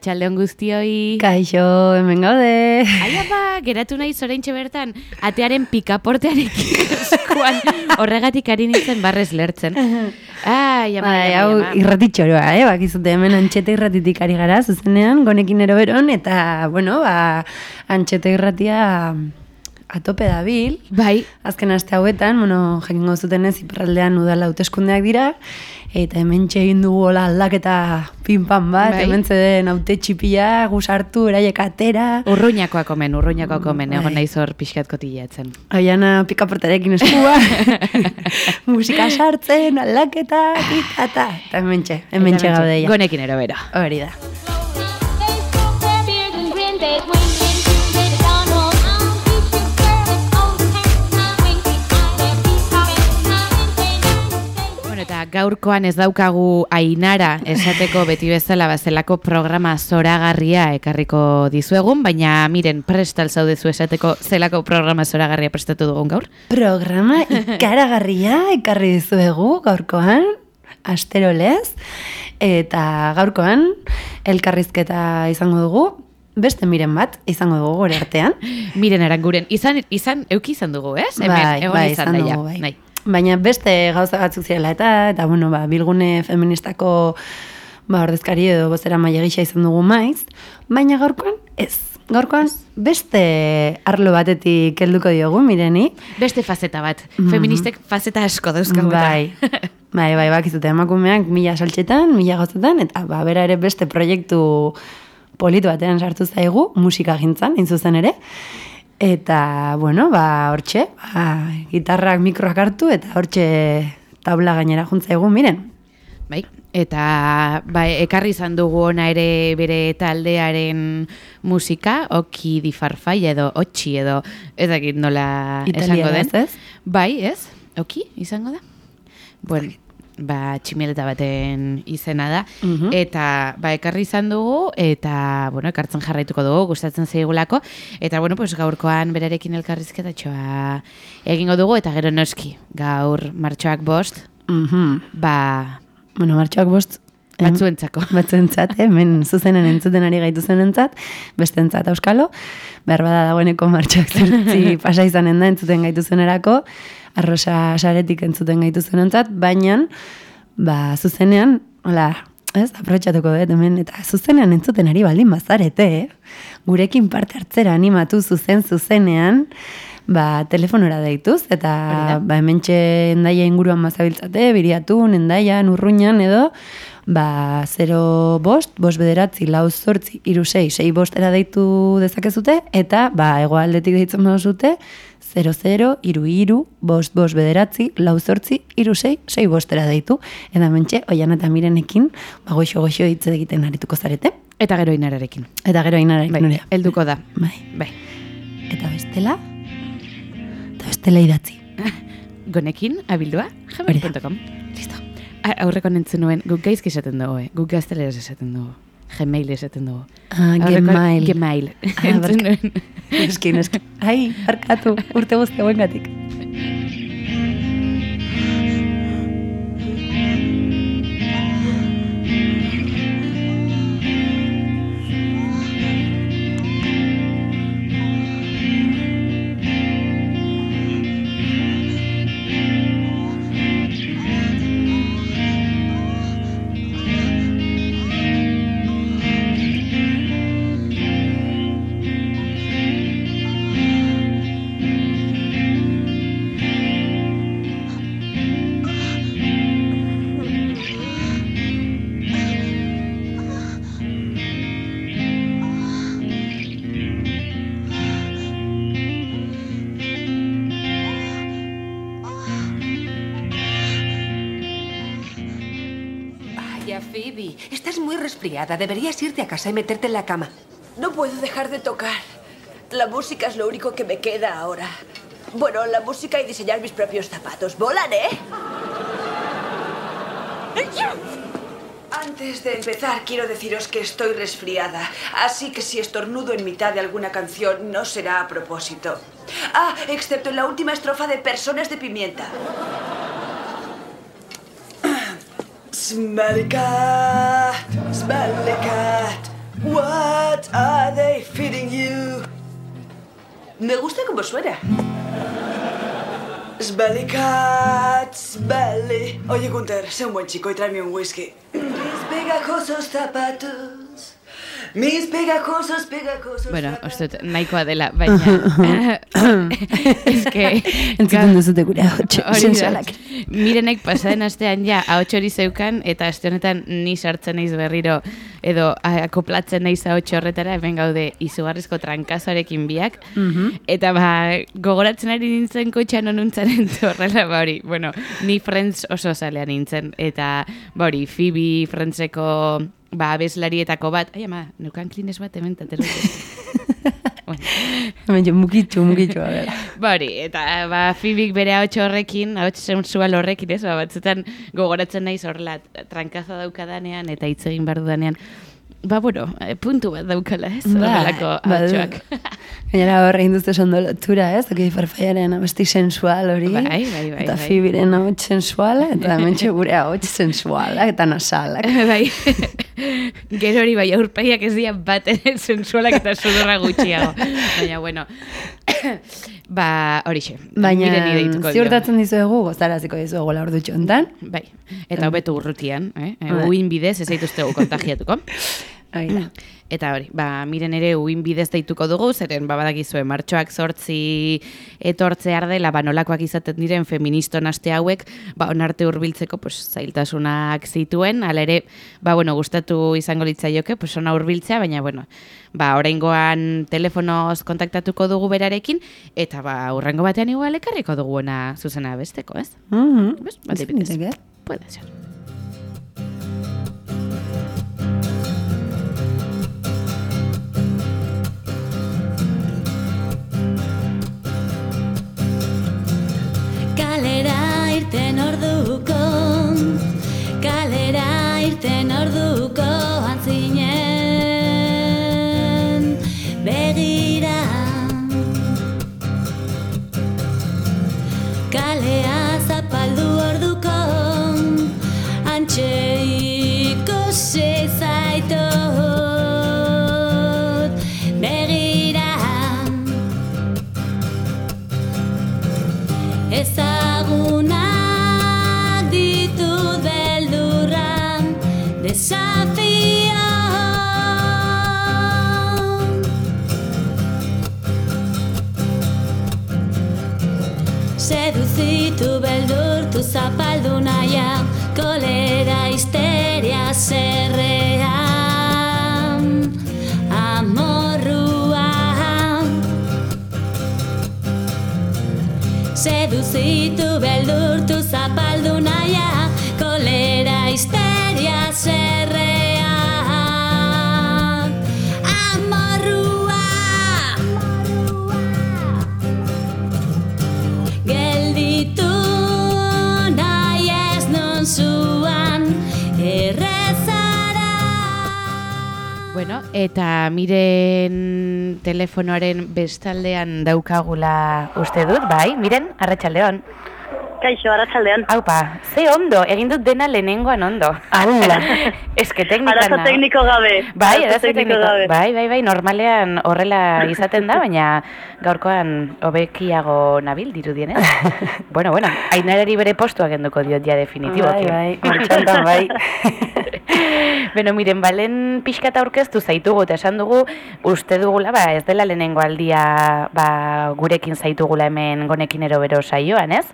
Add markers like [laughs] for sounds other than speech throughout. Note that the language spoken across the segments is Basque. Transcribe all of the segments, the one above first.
Arratxaldeon guztioi. Kaixo, hemen gaude. Aia ba, geratu nahi zoreintxe bertan, atearen pikaportearekin [laughs] eskuan horregatik ari nintzen barrez lertzen. Ai, ama, Bai, hau irratitxoroa, eh? Bakizute hemen antxete irratitik ari gara, zuzenean, gonekin eroberon, eta, bueno, ba, antxete irratia atope dabil. Bai, Azken aste hauetan, bueno, jakingo zutenez, iparraldean udala hauteskundeak dira, eta hemen egin dugu hola aldaketa pinpan bat, Bai. hemen den haute txipia, gusartu, eraiek atera, urruñakoak omen, urruñakoak omen, egon Bai. naiz hor pixkat kotillatzen. Aiana pikaportarekin eskua, [laughs] musika sartzen, aldaketa, eta hemen txe, hemen txe gaude ja. Gonekin erobero. Hori da. Gaurkoan ez daukagu ainara esateko beti bezala bazelako programa zoragarria ekarriko dizuegun, baina miren prestal zaudezu esateko zelako programa zoragarria prestatu dugun gaur. Programa [laughs] ikaragarria ekarri dizuegu gaurkoan, astero lez, eta gaurkoan elkarrizketa izango dugu, beste miren bat izango dugu gure artean. [laughs] Miren aranguren, izan, izan, euki izan dugu, ez? Hemen, bai, egon bai, izan izan daia. dugu, bai. Nahi. Baina beste gauza batzuk zirela eta, eta bueno, ba, bilgune feministako ba, ordezkari edo bozera maia gisa izan dugu maiz, baina gaurkoan ez. Gaurkoan beste arlo batetik helduko diogu, mireni. Beste faceta bat, Mhm. feministek faceta asko dauzkagu. Bai, bai, bai, bakizute emakumeak mila saltxetan, mila gauzetan, eta ba, bera ere beste proiektu politu batean sartu zaigu, musika gintzan, hain zuzen ere. Eta, bueno, ba, hortxe, ba, gitarrak mikroak hartu, eta hortxe tabla gainera juntzaigu, miren. Bai, eta ba, ekarri izan dugu ona ere bere taldearen musika, oki di farfai edo otxi edo ez dakit nola esango Italiaraz, den. ez? Bai, ez? Oki izango da? Bueno, ba, tximeleta baten izena da. Mhm. Eta ba, ekarri izan dugu, eta bueno, ekartzen jarraituko dugu, gustatzen zaigulako. Eta bueno, pues, gaurkoan berarekin elkarrizketa txoa egingo dugu, eta gero noski, gaur martxoak bost, Mhm. ba, Bueno, martxoak bost, batzuentzako. [laughs] batzuentzat, eh, hemen zuzenen entzuten ari gaitu zenentzat, beste auskalo, behar bada dagoeneko martxoak zertzi [laughs] pasa izanen da entzuten gaitu zenerako, arrosa saretik entzuten gaitu zenentzat, baina, ba, zuzenean, hola, ez, aprotxatuko dut hemen, eta zuzenean entzuten ari baldin bazarete, eh? gurekin parte hartzera animatu zuzen zuzenean, ba, telefonora deituz, eta ba, hemen endaia inguruan bazabiltzate, biriatun, endaian, urruñan edo, ba, 0 bost, bost bederatzi, lau zortzi, iru sei, sei bostera deitu dezakezute, eta ba, egoaldetik deitzen baduzute, 00, iru iru, bost, bost bederatzi, lau zortzi, iru sei, sei bostera deitu. Eta mentxe, oian eta mirenekin, ba, goxo-goxo hitz egiten arituko zarete. Eta gero inararekin. Eta gero inarekin Bai, helduko da. Bai. Bai. Eta bestela, eta bestela idatzi. [laughs] Gonekin, abildua, gmail.com. Listo. Aurreko nintzen nuen, guk gaizki esaten dugu, eh? guk gazteleraz esaten dugu. Gmail esaten dugu. Ah, Gmail. Gmail. Ah. [laughs] Eskin, [laughs] eskin. Ai, barkatu, urte guzti hauengatik. Deberías irte a casa y meterte en la cama. No puedo dejar de tocar. La música es lo único que me queda ahora. Bueno, la música y diseñar mis propios zapatos. ¡Volan, eh! Antes de empezar, quiero deciros que estoy resfriada, así que si estornudo en mitad de alguna canción no será a propósito. Ah, excepto en la última estrofa de Personas de Pimienta. Smelly cat, smelly cat, What are they feeding you? Me gusta cómo suena. Smelly cat, smelly. Oye, Gunther, sé un buen chico y tráeme un whisky. Mis pegajosos zapatos. Mis pegajosos, pegajosos Bueno, dut, nahikoa dela, baina... [laughs] Ez que... Entzuten duzute gure ahotxe, sensualak. Mirenek pasaden astean ja ahots hori zeukan eta aste honetan ni sartzen naiz berriro edo a- akoplatzen naiz ahots horretara hemen gaude izugarrizko trankazoarekin biak. Eta ba gogoratzen ari nintzen kotxean onuntzaren [laughs] horrela ba hori bueno ni Friends oso zalea nintzen. Eta ba hori Phoebe Friendseko ba abeslarietako bat ai ama neukan klines bat hemen tatero bueno. [laughs] Hemen mukitxu, mukitxu, a ber. Ba hori, eta ba, Fibik bere ahots horrekin, ahots sensual horrekin, ez, ba, batzutan gogoratzen naiz horrela trankaza daukadanean eta hitz egin behar dudanean. Ba, bueno, eh, puntu bat daukala, ez, horrelako badu. ahotsuak. Gainera horre induzte ondo lotura, ez? Oki farfaiaren abesti sensual hori. Bai, bai, bai, Eta bai. fibiren ahots sensuala, eta mentxe gure ahots sensuala, eta nasalak. [laughs] bai, gero hori bai, aurpaiak ez dira bat sensualak eta sudurra gutxiago. Baina, bueno, ba, horixe. Baina, ziurtatzen dizuegu, gozaraziko dizuegu laur dutxo hontan. Bai, eta hobetu urrutian, eh? Bai. Uin bidez ez zaituztegu kontagiatuko. Hori da. [clears throat] Eta hori, ba, miren ere uin bidez deituko dugu, zeren ba, badakizue, martxoak sortzi etortze dela, ba, nolakoak izaten diren feministon aste hauek, ba, onarte hurbiltzeko pues, zailtasunak zituen, hala ere, ba, bueno, gustatu izango litzaioke, pues, ona hurbiltzea, baina, bueno, ba, oraingoan telefonoz kontaktatuko dugu berarekin, eta ba, urrengo batean igual ekarriko duguena zuzena besteko, ez? Mhm. Bez, bat. Puede ser. Beldurra desafio Seduzitu beldurtu zapaldu naia Kolera histeria zerrean Amorrua Seduzitu beldurtu zapaldu naia eta miren telefonoaren bestaldean daukagula uste dut, bai, miren, arratsaldeon. Kaixo, arratsaldean. Haupa, ze ondo, egin dut dena lehenengoan ondo. Ala. [laughs] Ez que teknikan Arazo tekniko gabe. Bai, Arazo arazo tekniko tekniko. gabe. Bai, bai, bai, normalean horrela izaten da, baina gaurkoan hobekiago nabil dirudienez. [laughs] bueno, bueno, ainarari bere postua genduko diot ja definitiboki. Bai, bai, martxantan bai. [laughs] Beno, miren, balen pixka eta aurkeztu zaitugu, eta esan dugu, uste dugula, ba, ez dela lehenengo aldia, ba, gurekin zaitugula hemen gonekin bero saioan, ez?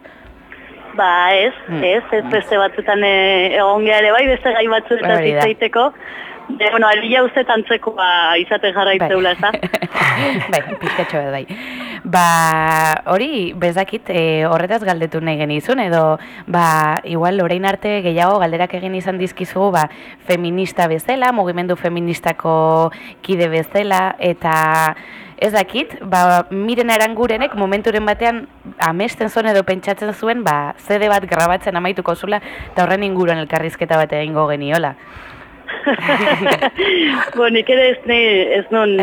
Ba, ez, Hmm. ez, ez beste batzutan e, egon gea ere bai, beste gai batzuetan Hori da. De, bueno, alia uste tantzekoa izaten jarraitzeula, ez da? bai, [laughs] pixkatxo bat bai. Ba, hori, bezakit, e, horretaz galdetu nahi genizun, edo, ba, igual, orain arte gehiago galderak egin izan dizkizugu, ba, feminista bezala, mugimendu feministako kide bezala, eta ez dakit, ba, miren arangurenek momenturen batean amesten zuen edo pentsatzen zuen, ba, zede bat grabatzen amaituko zula, eta horren inguruan elkarrizketa bat egingo geniola. Bo, nik ere ez, ne, ez nun,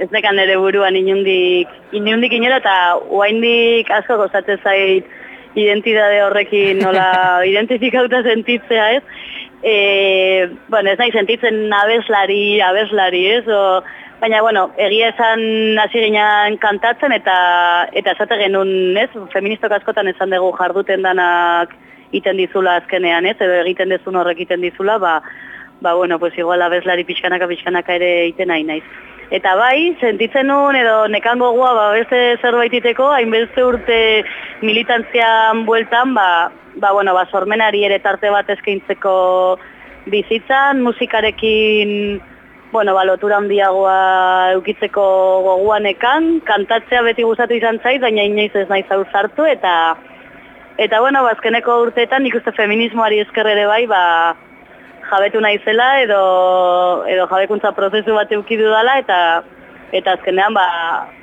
ez nekan ere buruan inundik, inundik inora eta oaindik asko gozatzen zait identitate horrekin nola [laughs] identifikauta sentitzea, ez? e, bueno, ez nahi sentitzen abeslari, abeslari, ez, o, baina, bueno, egia esan hasi ginean kantatzen eta eta esate genuen, ez, feministok askotan esan dugu jarduten danak iten dizula azkenean, ez, edo egiten dezun horrek iten dizula, ba, ba, bueno, pues igual abeslari pixkanaka pixkanaka ere iten nahi naiz. Eta bai, sentitzen nuen edo nekango gua, ba, beste zerbait iteko, hainbeste urte militantzian bueltan, ba, ba, bueno, ba, sormenari ere tarte bat eskaintzeko bizitzan, musikarekin, bueno, ba, lotura handiagoa eukitzeko goguanekan, kantatzea beti gustatu izan zait, baina inoiz ez nahi zaur sartu, eta, eta bueno, ba, azkeneko urteetan nik uste feminismoari eskerre ere bai, ba, jabetu naizela edo edo jabekuntza prozesu bat eduki dudala eta eta azkenean ba,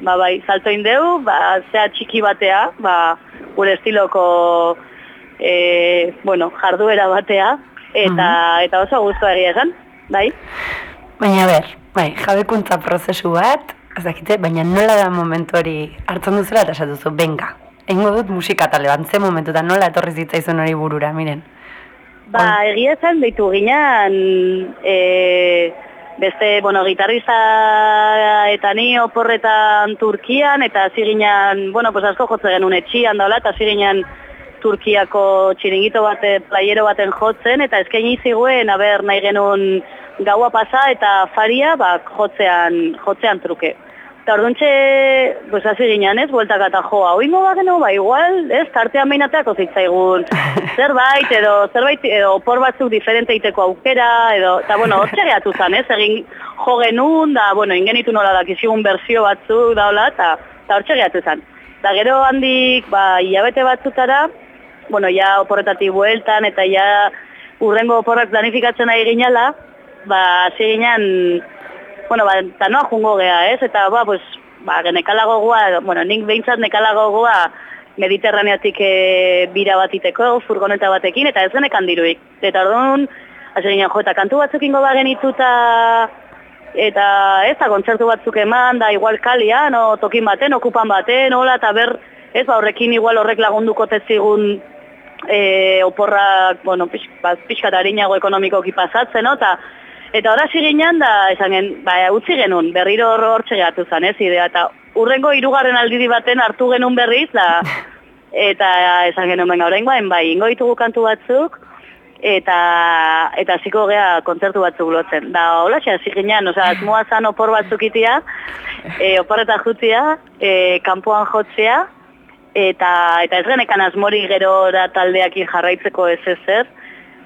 ba bai salto indeu, ba zea txiki batea, ba gure estiloko e, bueno, jarduera batea eta eta oso gustu egia esan, bai? Baina ber, bai, jabekuntza prozesu bat, ez dakite, baina nola da momentu hori hartzen duzula eta esatu zu, benga, egingo dut musika tale bat, ze momentu eta nola etorri zitzaizun hori burura, miren. Ba, egia esan deitu ginean, e, beste, bueno, gitarrista eta ni oporretan Turkian, eta hasi ginean, bueno, pues asko jotze genuen etxian daula, eta hasi ginean Turkiako txiringito bate, playero baten jotzen, eta eskaini ziguen, aber, nahi genuen gaua pasa eta faria, ba, jotzean, jotzean truke. Eta pues hasi ginean ez, bueltak eta joa, oingo ba geno, ba igual, ez, tartean behinatzeako zitzaigun, [laughs] zerbait, edo, zerbait, edo, por batzuk diferente iteko aukera, edo, eta bueno, hor txegeatu zan, ez, egin jo genuen, da, bueno, ingenitu nola dakizigun berzio batzuk, da, hola, eta, eta hor txegeatu zan. Da gero handik, ba, hilabete batzutara, bueno, ja oporretatik bueltan, eta ja urrengo oporrak planifikatzen ari ginala, ba, hasi ginen, bueno, ba, eta noa jungo gea, ez? Eta, ba, pues, ba, nekalago goa, bueno, nik behintzat nekalago goa mediterraneatik e, bira bat iteko, furgoneta batekin, eta ez genekan diruik. Eta orduan, hasi ginen, jo, eta kantu batzuk ingo bagen ituta, eta ez da, kontzertu batzuk eman, da, igual kalia, no, tokin baten, okupan baten, hola, eta ber, ez, ba, horrekin igual horrek lagunduko tezigun e, oporrak, bueno, pix, ba, pixkat harinago ekonomikoki pasatzen, no? eta Eta ora ginean da, esan gen, ba, utzi genuen, berriro hor hortxe gehatu zen, ez, idea, eta urrengo hirugarren aldidi baten hartu genuen berriz, da, [laughs] eta esan genuen, benga, orain bai, ingo ditugu kantu batzuk, eta eta hasiko gea kontzertu batzuk lotzen. Da, hola, hasi ginean, oza, azmoa [laughs] zan opor batzuk itia, e, oporreta jutia, e, kanpoan jotzea, eta, eta ez genekan asmori gero da taldeakin jarraitzeko ez ezer,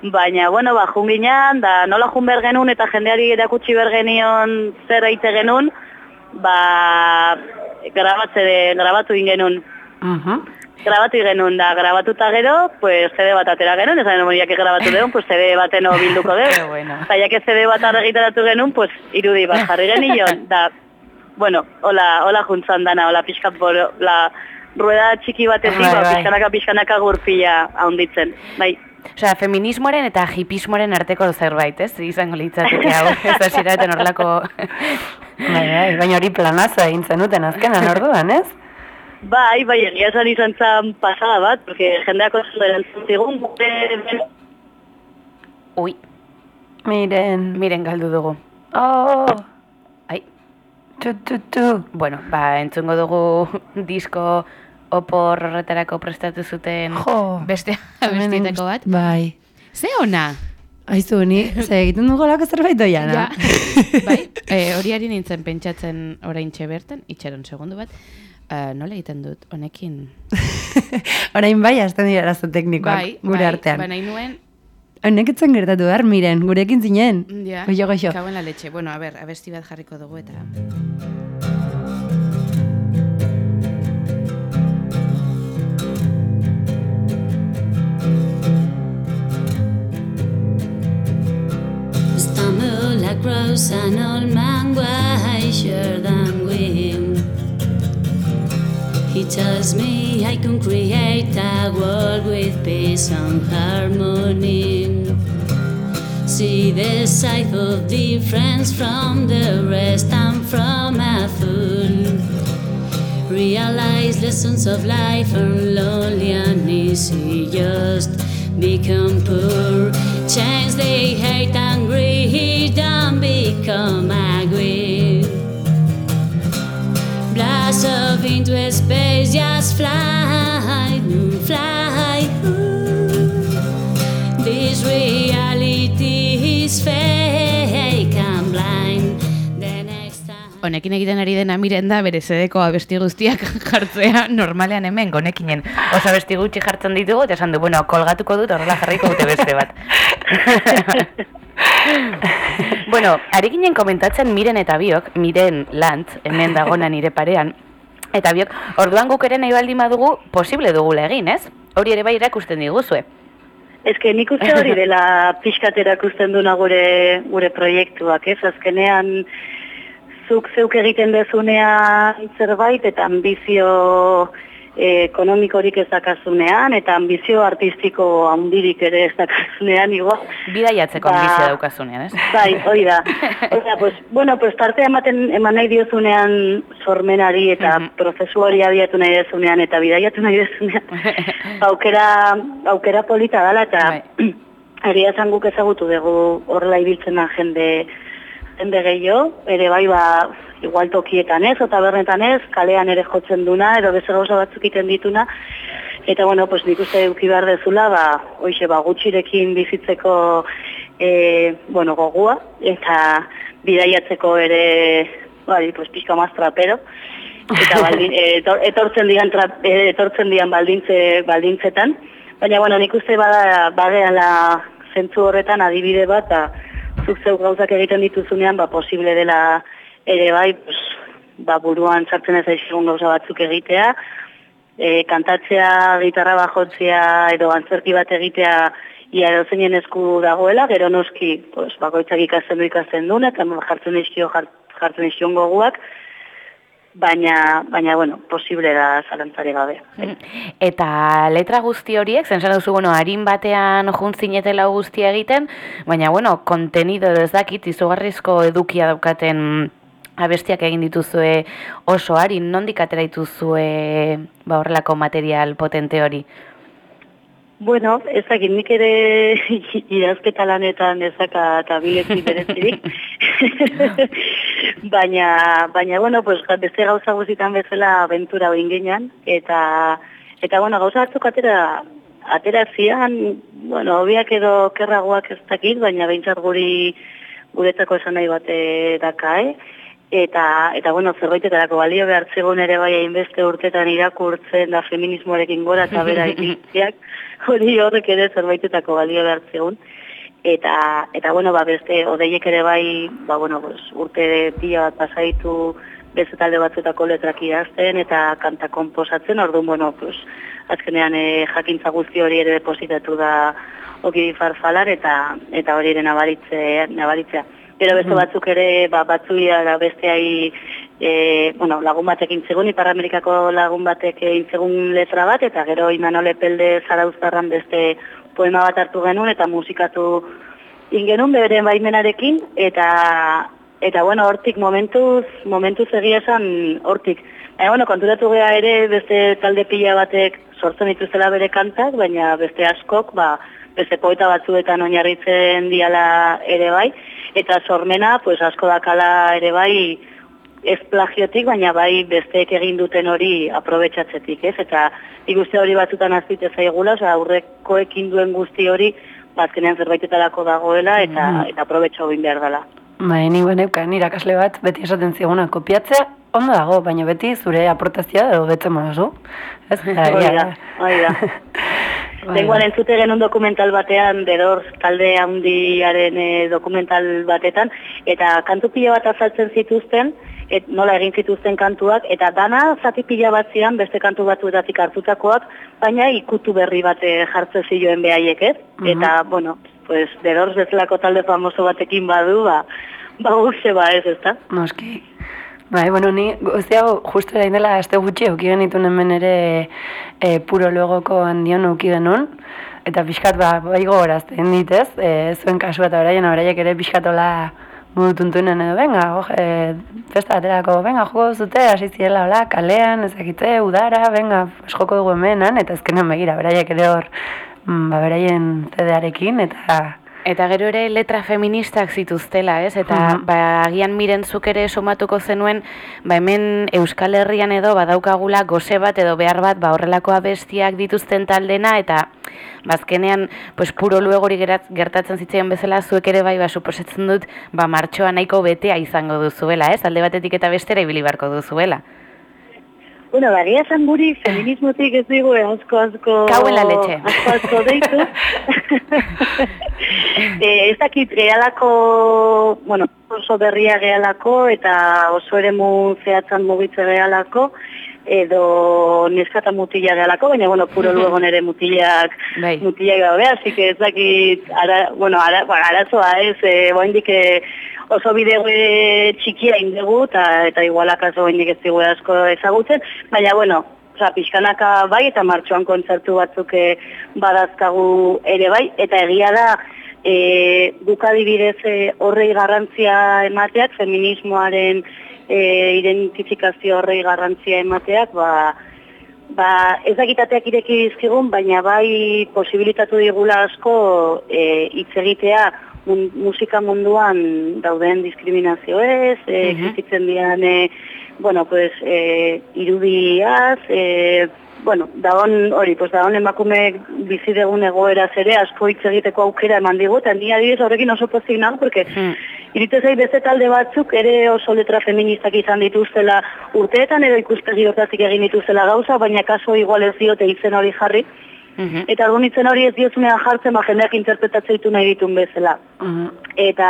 Baina, bueno, ba, junginan, da nola jun behar genuen eta jendeari erakutsi behar genion zer eite genuen, ba, grabatze de, grabatu ingenun. Uh Grabatu genuen da, grabatuta gero, pues CD bat atera genuen, esan genuen que grabatu deun, pues CD baten bilduko. [laughs] Qué bueno. Eta jake CD bat arregitaratu genuen, pues irudi bat jarri genion, da, bueno, hola, hola juntzan dana, hola pixkat boro, la rueda txiki batetik, Bai, ba, bai. pixkanaka pixkanaka gurpila haunditzen, bai. Osea, feminismoaren eta hipismoaren arteko zerbait, ez? Izango litzateke hau, ez da ziraten horlako... Bai, bai, baina hori planazo egin zenuten azkenan orduan, ez? Bai, bai, egia esan izan zan pasada bat, porque jendeak oso erantzun zigun, gure Ui, Miren, miren galdu dugu. oh, Ai, tu, tu, tu. bueno, ba, entzungo dugu [laughs] disko opor horretarako prestatu zuten Jo, beste abestietako bat. Bai. Ze ona! Aizu, ni, ze egiten dugu lako zerbait oiana. Ja. [laughs] bai, e, hori ari nintzen pentsatzen orain bertan, itxaron segundu bat. Uh, nola egiten dut, honekin? [laughs] Orain bai, hasten dira arazo teknikoak bai, gure bai, artean. Ba, nahi nuen, Honek etzen gertatu behar, miren, gurekin zinen. ja, Goixo, goixo. kauen la leche. Bueno, a ber, abesti bat jarriko dugu eta... An old man wiser than we. He tells me I can create a world with peace and harmony. See the sight of difference from the rest and from a fool. Realize lessons of life are lonely and easy. Just become poor. change they hate and greed become angry. Blast off into space, just fly, mm, fly. Ooh. This reality is fake and blind. The next time. Honekin egiten ari dena miren da bere zedeko abesti guztiak [laughs] jartzea normalean hemen gonekinen. Osa abesti gutxi jartzen ditugu eta esan du, bueno, kolgatuko dut horrela jarriko dute beste bat. [laughs] [laughs] bueno, ari komentatzen miren eta biok, miren lantz, hemen dagona nire parean, eta biok, orduan guk ere nahi baldin badugu, posible dugula egin, ez? Hori ere bai erakusten diguzue. Ez que nik uste hori dela pixkat erakusten duna gure, gure proiektuak, ez? Azkenean, zuk zeuk egiten dezunean zerbait eta ambizio eh, ekonomikorik ez dakazunean eta ambizio artistiko handirik ere ez dakazunean igual. Bidaiatzeko Ba, ambizia daukazunean, ez? Bai, hori da. [laughs] Hori da, pues, bueno, pues tarte ematen eman nahi diozunean sormenari eta Mhm. prozesu hori abiatu nahi dezunean eta bidaiatu nahi dezunean. [laughs] aukera, aukera polita dala eta Bai. [clears throat] esan guk ezagutu dugu horrela ibiltzen jende jende gehiago, ere bai ba, igual tokietan ez, eta bernetan ez, kalean ere jotzen duna, edo beste gauza batzuk iten dituna, eta bueno, pues nik uste eduki behar dezula, ba, hoxe, ba, gutxirekin bizitzeko, e, bueno, gogua, eta bidaiatzeko ere, bai, pues pixka maz trapero, eta [laughs] baldin, e, etor, etortzen dian, tra, e, etortzen dian baldintze, baldintzetan, baina, bueno, nik uste bada, badeala zentzu horretan adibide bat, ba, zuk zeu gauzak egiten dituzunean, ba, posible dela ere bai, pues, ba, buruan sartzen ez aizigun gauza batzuk egitea, e, kantatzea, gitarra bajotzea edo antzerki bat egitea ia edozeinen esku dagoela, gero noski pues, bakoitzak ikasten du ikasten duen, eta jartzen jart, jartzen dizkion goguak, baina, baina, bueno, posible da zalantzari gabe. Eta letra guzti horiek, zen esan duzu, bueno, harin batean juntzinetela guztia egiten, baina, bueno, kontenido edo ez dakit, izugarrizko edukia daukaten abestiak egin dituzue oso harin, nondik atera dituzue ba, horrelako material potente hori? Bueno, ezakit, nik ere [laughs] idazketa lanetan ezaka eta bilezi berezirik. [laughs] baina, baina, bueno, pues, beste gauza guztitan bezala aventura hori ingenan, eta, eta, bueno, gauza batzuk atera, atera zian, bueno, hobiak edo kerragoak ez dakit, baina behintzat guri guretzako esan nahi bate daka, eh? Eta, eta bueno, zerbaitetarako balio behar zegoen ere bai hainbeste urtetan irakurtzen da feminismoarekin gora eta bera [laughs] iritziak, hori horrek ere zerbaitetako balio behar zegoen. Eta, eta bueno, ba, beste odeiek ere bai, ba, bueno, pues, urte pila bat pasaitu beste talde batzuetako letrak idazten eta kanta komposatzen, orduan, bueno, pues, azkenean e, jakintza guzti hori ere depositatu da oki farfalar eta eta hori ere nabaritze, nabaritzea. Gero beste batzuk ere, ba, batzuia da besteai, e, bueno, lagun batekin zegoen, Ipar Amerikako lagun batek egin zegoen letra bat, eta gero Imanole Pelde Zarauztarran beste poema bat hartu genuen, eta musikatu ingenun beren baimenarekin, eta eta bueno, hortik momentuz, momentuz egia esan hortik. Baina, bueno, konturatu gea ere beste talde pila batek sortzen dituzela bere kantak, baina beste askok, ba, beste poeta batzuetan oinarritzen diala ere bai, eta sormena, pues asko dakala ere bai, ez plagiotik, baina bai besteek egin duten hori aprobetxatzetik, ez? Eta ikuste hori batzutan azpite zaigula, oza, aurrekoekin duen guzti hori, bazkenean zerbaitetarako dagoela, eta, eta aprobetxo egin behar dela. Bai, ni beneukan irakasle bat, beti esaten ziguna, kopiatzea ondo dago, baina beti zure aportazioa edo betzen mozu. Ez? [laughs] Hori da, hori da. [laughs] Bai, Tengoan bai. entzute genuen dokumental batean, Bedor talde handiaren eh, dokumental batetan, eta kantu pila bat azaltzen zituzten, et, nola egin zituzten kantuak, eta dana zati pila bat zian beste kantu batzuetatik hartutakoak, baina ikutu berri bat eh, jartzen zioen behaiek, ez? Eta, bueno, pues, Bedor bezalako talde famoso batekin badu, ba, ba guxe ba ez, ezta? Noski. Bai, bueno, ni guzti hau justu erain dela aste gutxi auki genituen hemen ere e, puro logoko handion auki genuen. Eta pixkat ba, bai gogorazten ditez, e, zuen kasua eta beraien, beraiek ere pixkatola modu tuntunen edo, venga, oh, e, festa baterako, venga, joko zute, hasi zirela, hola, kalean, ezakitze, udara, pues, joko dugu hemenan, eta ezkenean begira, beraiek ere hor, mm, ba, beraien zedearekin, eta... Eta gero ere letra feministak zituztela, ez? Eta Mhm. ba, agian miren zuk ere somatuko zenuen, ba hemen Euskal Herrian edo badaukagula goze bat edo behar bat ba horrelako abestiak dituzten taldena eta bazkenean pues puro luego hori gerat- gertatzen zitzaion bezala zuek ere bai ba suposatzen dut ba martxoa nahiko betea izango duzuela, ez? Alde batetik eta bestera ibili barko duzuela. Bueno, bagia esan guri, feminismotik ez digu asko asko... Kau en la leche. Asko asko deitu. [laughs] e, ez dakit gehalako, bueno, oso berria gehalako eta oso ere mu zehatzan mugitze gehalako edo neskata mutila gehalako, baina, bueno, puro luego nere mutilak, Bai. mutilak gabe, así que ez dakit, ara, bueno, ara, bueno, arazoa ez, e, boindik eh, oso bideo eh, txikia indegu, eta, eta igual akaso boindik ez digu asko ezagutzen, baina, bueno, Osa, pixkanaka bai eta martxoan kontzertu batzuk eh, badazkagu ere bai, eta egia da e, dukadibidez e, horrei garrantzia emateak, feminismoaren e, identifikazio horrei garrantzia emateak, ba, ba, ez dakitateak ireki dizkigun, baina bai posibilitatu digula asko e, hitz egitea musika munduan dauden diskriminazioez, e, Mhm. existitzen dian, e, bueno, pues, e, irudiaz, e, bueno, daon hori, pues daon emakume bizi degun egoera zere asko hitz egiteko aukera eman digu, eta ni adibidez horrekin oso pozik nago, porque Hmm. Iritze zait beste talde batzuk ere oso letra feministak izan dituztela urteetan edo ikuspegi hortatik egin dituztela gauza, baina kaso igual ez diote izen hori jarri. Mhm. Eta orduan itzen hori ez diozunean jartzen, ba jendeak interpretatzea ditu nahi ditun bezala. Mhm. Eta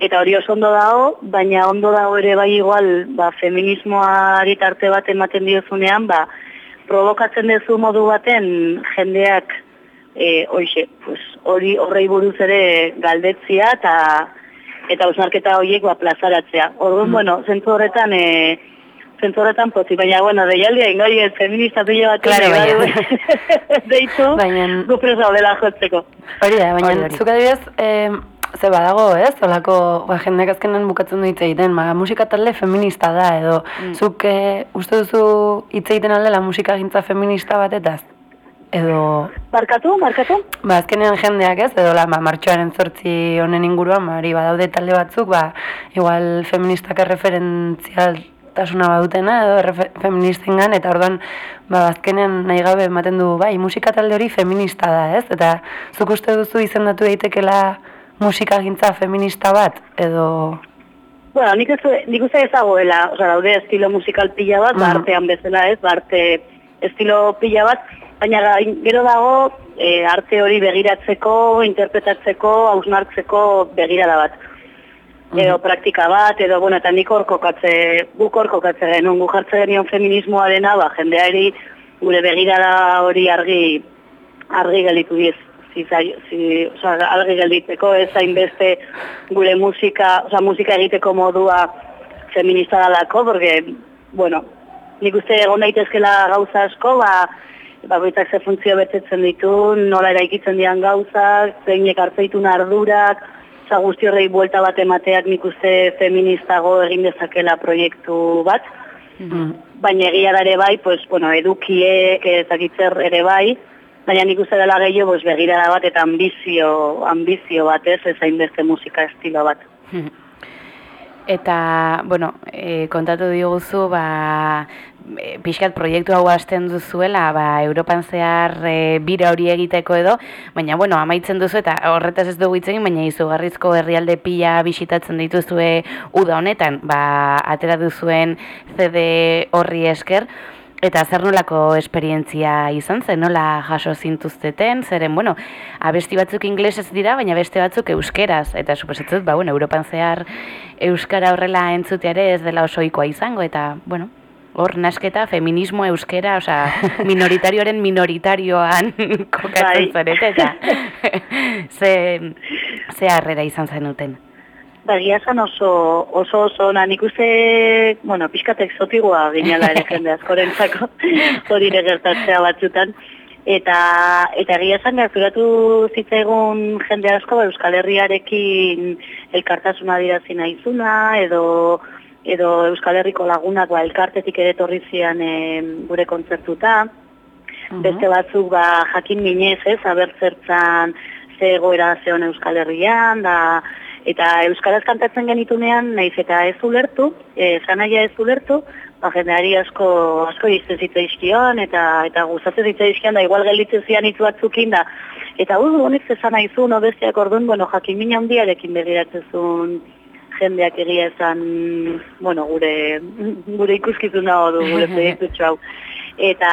eta hori oso ondo dago, baina ondo dago ere bai igual, ba, feminismoari tarte bat ematen diozunean, ba, provokatzen dezu modu baten jendeak e, hoxe, pues, hori horrei buruz ere galdetzia eta eta usnarketa horiek ba, plazaratzea. Orduan, bueno, zentzu horretan e, zentzu horretan potzi, baina, bueno, deialdia ingoi ez feminista pila bat Claro, baina- [laughs] deitu, Baina- gu presa gaudela jotzeko. Hori da, baina Hori, hori. zuk adibidez, eh, ze badago, ez? Olako, ba, jendeak azkenan bukatzen du hitz egiten, ba, musika talde feminista da, edo zuk eh, uste duzu hitz egiten aldela musika gintza feminista batetaz? Edo, Markatu, markatu? ba, azkenean jendeak ez, edo la, ba, martxoaren zortzi honen inguruan, ba, hori badaude talde batzuk, ba, igual feministak erreferentzialtasuna badutena, edo feministengan, eta orduan, ba, azkenean nahi gabe ematen du, bai, musika talde hori feminista da, ez? Eta zuk uste duzu izendatu daitekela musika gintza feminista bat, edo... Bueno, nik, ez, nik uste ezagoela, oza, daude estilo musikal pila bat, ba, Mhm. artean bezala ez, ba, arte estilo pila bat, baina gero dago e, arte hori begiratzeko, interpretatzeko, hausnartzeko begirada bat. Edo praktika bat, edo, bueno, eta nik hor kokatze, guk hor kokatze genuen, gu jartze genion feminismoarena, ba, jendeari gure begirada hori argi, argi gelitu diez. Zizai, zi, oza, argi gelditzeko ez hainbeste gure musika, oza, musika egiteko modua feminista dalako, porque, bueno, nik uste egon daitezkela gauza asko, ba, bakoitzak ze funtzio betetzen ditu, nola eraikitzen dian gauzak, zeinek hartzeitun ardurak, Osa, guzti horrei buelta bat emateak nik uste feministago egin dezakela proiektu bat. Baina egia da ere bai, pues, bueno, edukiek, ezakitzer ere bai, baina nik uste dela gehiago pues, begirada bat eta ambizio, ambizio bat ez, ez hainbeste musika estilo bat. Eta, bueno, e, kontatu diguzu, ba, e, pixkat proiektu hau hasten duzuela, ba, Europan zehar e, bira hori egiteko edo, baina, bueno, amaitzen duzu eta horretaz ez dugu hitz egin, baina izugarrizko herrialde pila bisitatzen dituzue uda honetan, ba, atera duzuen CD horri esker, Eta zer nolako esperientzia izan zen, nola jaso zintuzteten, zeren, bueno, abesti batzuk inglesez dira, baina beste batzuk euskeraz, eta suposatzen, ba, bueno, Europan zehar euskara horrela entzuteare ez dela oso ohikoa izango, eta, bueno, hor nasketa, feminismo, euskera, osea, [laughs] minoritarioaren minoritarioan kokatzen Bai. zarete, eta [laughs] ze, ze harrera izan zenuten. Ba, egia esan oso, oso, oso, na, nik uste, bueno, pixkat exotigoa ginala ere jende askorentzako, [laughs] hori gertatzea batzutan. Eta, eta egia esan gerturatu zitzaigun jende asko, ba, Euskal Herriarekin elkartasuna dirazi naizuna, edo, edo Euskal Herriko lagunak ba, elkartetik ere etorri zian em, gure kontzertuta. Beste batzuk ba, jakin minez, ez, abertzertzan ze egoera zeon Euskal Herrian, da, eta Euskaraz kantatzen genitunean, naiz eta ez ulertu, e, zanaia ez ulertu, ba, jendeari asko, asko izten zitzaizkion, eta, eta gustatzen zitzaizkion, da igual gelditzen zian hitu batzukin, da, eta gu, honek zezan aizu, no besteak orduan, bueno, jakin mina handiarekin begiratzen zuen jendeak egia esan, bueno, gure, gure ikuskizuna du, gure [laughs] proiektutxo hau. Eta,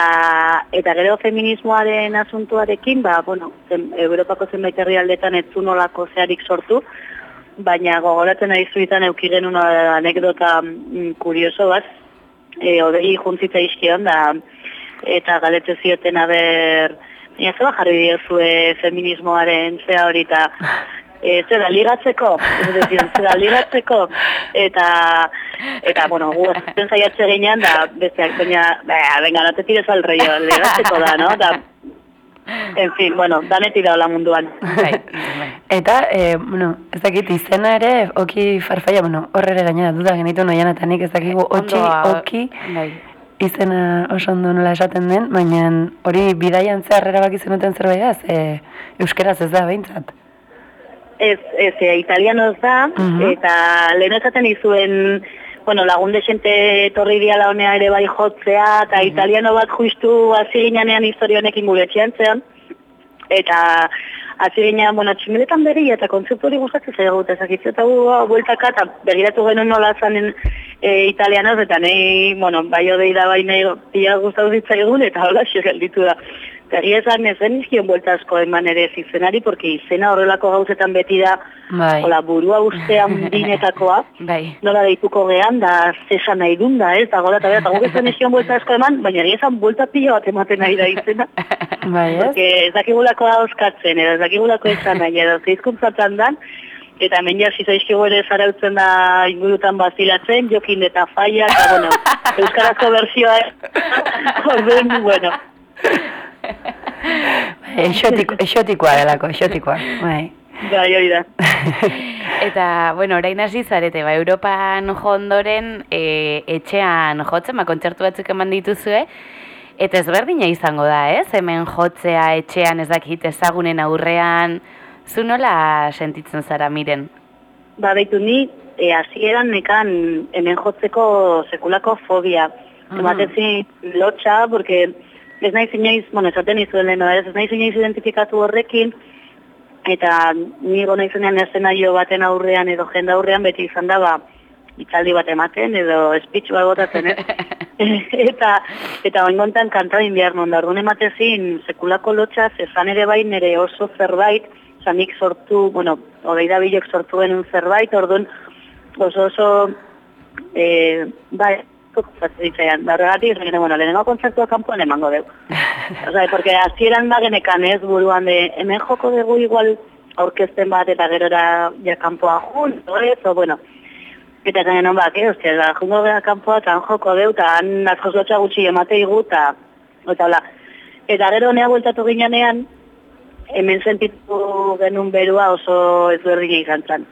eta gero feminismoaren asuntuarekin, ba, bueno, zen, Europako zenbait herrialdetan ez zunolako zeharik sortu, baina gogoratzen ari zuitan eukigen una anekdota mm, kurioso bat, e, odei juntzitza izkion, da, eta galete zioten aber, baina zeba jarri diozue feminismoaren zea hori, eta [laughs] e, zera ligatzeko, zera ligatzeko, eta, eta, bueno, gu azten zaiatze ginean, da, besteak, baina, baina, venga, no te tires al rollo, ligatzeko da, no? Da, en fin, bueno, danetik daula munduan. Bai, bai. Eta, e, bueno, ez dakit izena ere, oki farfaia, bueno, horrere gainera duda genitu noian eta nik ez dakigu otxi, Ondo, oki, Bai. izena oso ondo nola esaten den, baina hori bidaian zehar erabaki zenuten zerbait da, ze euskeraz ez da behintzat. Ez, ez, e, italianoz da, Mhm. eta lehen esaten izuen, bueno, lagun desente etorri diala honea ere bai jotzea, eta italiano bat justu hasi ginean historia honekin gure etxean zean, eta hasi ginean, bueno, tximeletan beri eta kontzeptu hori gustatzen zaigu, eta zakitzu eta gu, bueltaka, eta begiratu genuen nola zanen e, italianoz, eta nahi, bueno, bai odei da bai nahi pila gustatu zitzaigun, eta hola xo gelditu da. Eta egia esan ez den izkion buelta asko eman ere izenari, porque izena horrelako gauzetan beti da, Bai. hola, burua ustean dinetakoa, [laughs] Bai. nola deituko gehan, da zesan nahi dun da, ez, da gora, eta bera, eta guk esan asko eman, baina egia esan buelta pila bat ematen nahi da izena. [laughs] Bai, ez? Porque ez dakigulako dauzkatzen, edo ez dakigulako esan nahi, edo zeizkuntzatan dan, eta hemen ja zizaizkigu ere zarautzen da ingurutan bazilatzen, jokin eta faia, eta bueno, [laughs] euskarazko bersioa, orduan, bueno, exotiko, exotikoa delako, exotikoa. Bai. bai, hori da. [laughs] Eta, bueno, orain hasi zarete, ba, Europan jo ondoren e, etxean jotzen, ba, kontzertu batzuk eman dituzue, eta ezberdina izango da, ez? Hemen jotzea etxean ez dakit ezagunen aurrean, zu nola sentitzen zara miren? Ba, beitu ni, e, hasieran nekan hemen jotzeko sekulako fobia. Mhm. Ematezi lotxa, porque ez naiz inoiz, bueno, esaten izuen leheno, ez, naiz inoiz identifikatu horrekin, eta nigo naizenean eszenario baten aurrean edo jende aurrean beti izan da, ba, itzaldi bat ematen edo speech bat botatzen, ez? [laughs] eta eta oingontan kantain behar non da, orduan ematezin sekulako lotxa, zezan ere bai nire oso zerbait, zanik sortu, bueno, hogei da bilok sortu zerbait, orduan oso oso, e, bai, Da horregatik, genuen, bueno, lehenengo kontzertua kanpoan emango deu. [laughs] Osea, porque hasieran da genekan ez buruan de, hemen joko dugu igual aurkezten bat eta gerora ja kanpoa jun, o ez, o bueno. Eta esan genuen bak, eh, ostia, da, jungo gara kanpoa, eta han joko deu, eta han askoz gutxi emate igu, eta, eta hola. Eta gero honea bueltatu ginean, hemen sentitu genuen berua oso ezberdina izan zen.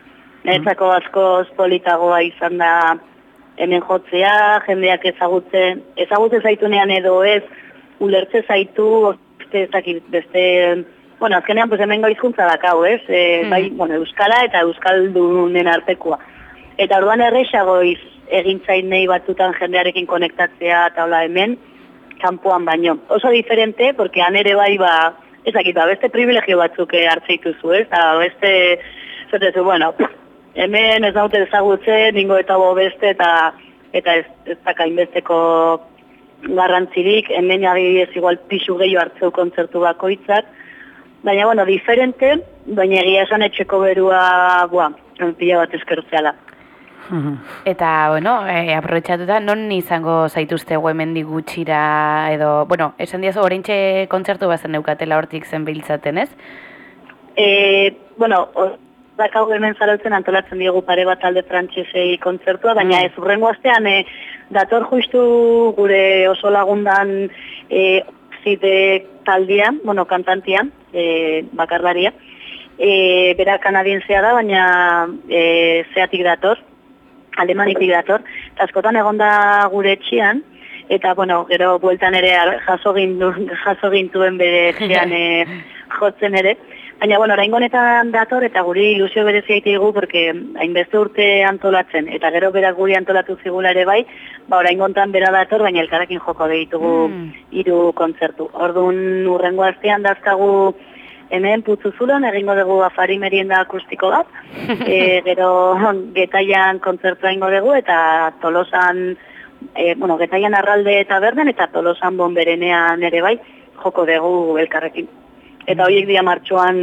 Neretzako askoz politagoa izan da hemen jotzea, jendeak ezagutzen, ezagutzen zaitunean edo ez, ulertze zaitu, beste, beste, bueno, azkenean, pues hemen hizkuntza dakau, ez? E, Mm. Bai, bueno, euskala eta euskaldunen artekoa. Eta orduan errexago iz, egin nahi batutan jendearekin konektatzea eta hola hemen, kanpoan baino. Oso diferente, porque han ere bai, ba, ez dakit, ba, beste privilegio batzuk hartzeituzu, ez? Eta beste, zatezu, bueno, hemen ez naute ezagutzen, ningo eta bo beste, eta eta ez, ez daka inbesteko garrantzirik, hemen adibidez igual pixu gehiago hartzeu kontzertu bakoitzak, baina, bueno, diferente, baina egia esan etxeko berua, boa, pila bat eskertzeala. [laughs] Eta, bueno, e, aprobetxatuta, non izango zaituzte hemendik gutxira, edo, bueno, esan diazu, oraintxe kontzertu bazen neukatela hortik zen biltzaten, ez? E, bueno, dakau hemen zarautzen antolatzen diegu pare bat talde frantsesei kontzertua, baina Mm. ez urrengo astean e, dator justu gure oso lagundan e, zide taldian, bueno, kantantian, e, bakarlaria. E, bera kanadienzea da, baina e, zeatik dator, alemanitik dator, eta askotan egonda gure etxian, eta, bueno, gero bueltan ere [laughs] jaso gintuen bere etxean e, [laughs] jotzen ere, Baina, bueno, orain honetan dator eta guri ilusio berezia itigu, porque hainbeste urte antolatzen, eta gero berak guri antolatu zigula ere bai, ba, orain honetan bera dator, baina elkarrekin joko ditugu Mm. hiru kontzertu. Orduan urrengo astean dazkagu hemen putzuzulon, egingo dugu afari merienda akustiko bat, [laughs] e, gero getaian kontzertua egingo dugu, eta tolosan, e, bueno, getaian arralde eta berden, eta tolosan bonberenean ere bai, joko dugu elkarrekin. Eta horiek dia martxoan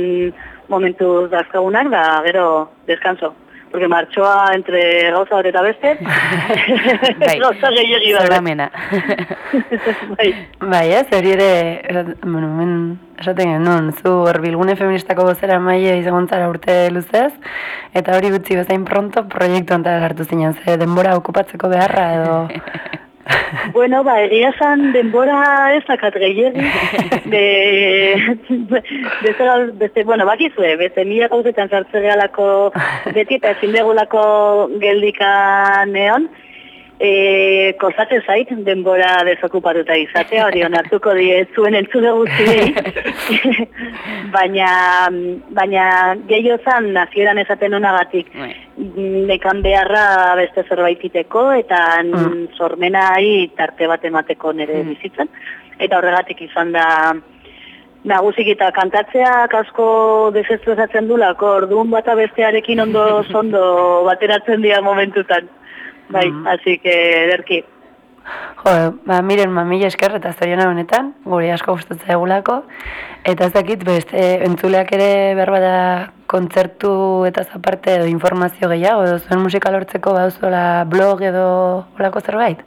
momentu dazkagunak, da gero descanso. Porque martxoa entre gauza bat eta beste, [laughs] Bai, gauza gehiagi da. zoramena. [laughs] bai. Bai, ez, hori ere, bueno, hemen esaten genuen, zu hor bilgune feministako gozera maile izagontzara urte luzez, eta hori gutxi bezain pronto proiektu ontara sartu zinen, ze denbora okupatzeko beharra edo... [laughs] Bueno, ba, egia zan denbora ez dakat gehiagi. De, [laughs] beste, beste, bueno, bakizue, beste mila gauzetan sartze gehalako beti eta ezin degulako geldika neon. E, kostatzen zait denbora desokupatuta izatea, hori onartuko die zuen entzule guztiei. [laughs] baina, baina gehiago zan nazieran esaten honagatik Bai. nekan beharra beste zerbait iteko eta Mm. sormenai tarte bat emateko nire Mm. bizitzan. Eta horregatik izan da nagusik eta kantatzeak asko desestresatzen du lako, orduan bata bestearekin ondo [laughs] zondo bateratzen dira momentutan. Bai, Mm. así que ederki. Jo, ba, miren, ma, mila esker eta zoriona honetan, guri asko gustatzen egulako, eta ez dakit beste entzuleak ere behar bada kontzertu eta zaparte edo informazio gehiago, edo zuen musika lortzeko baduzuela blog edo olako zerbait?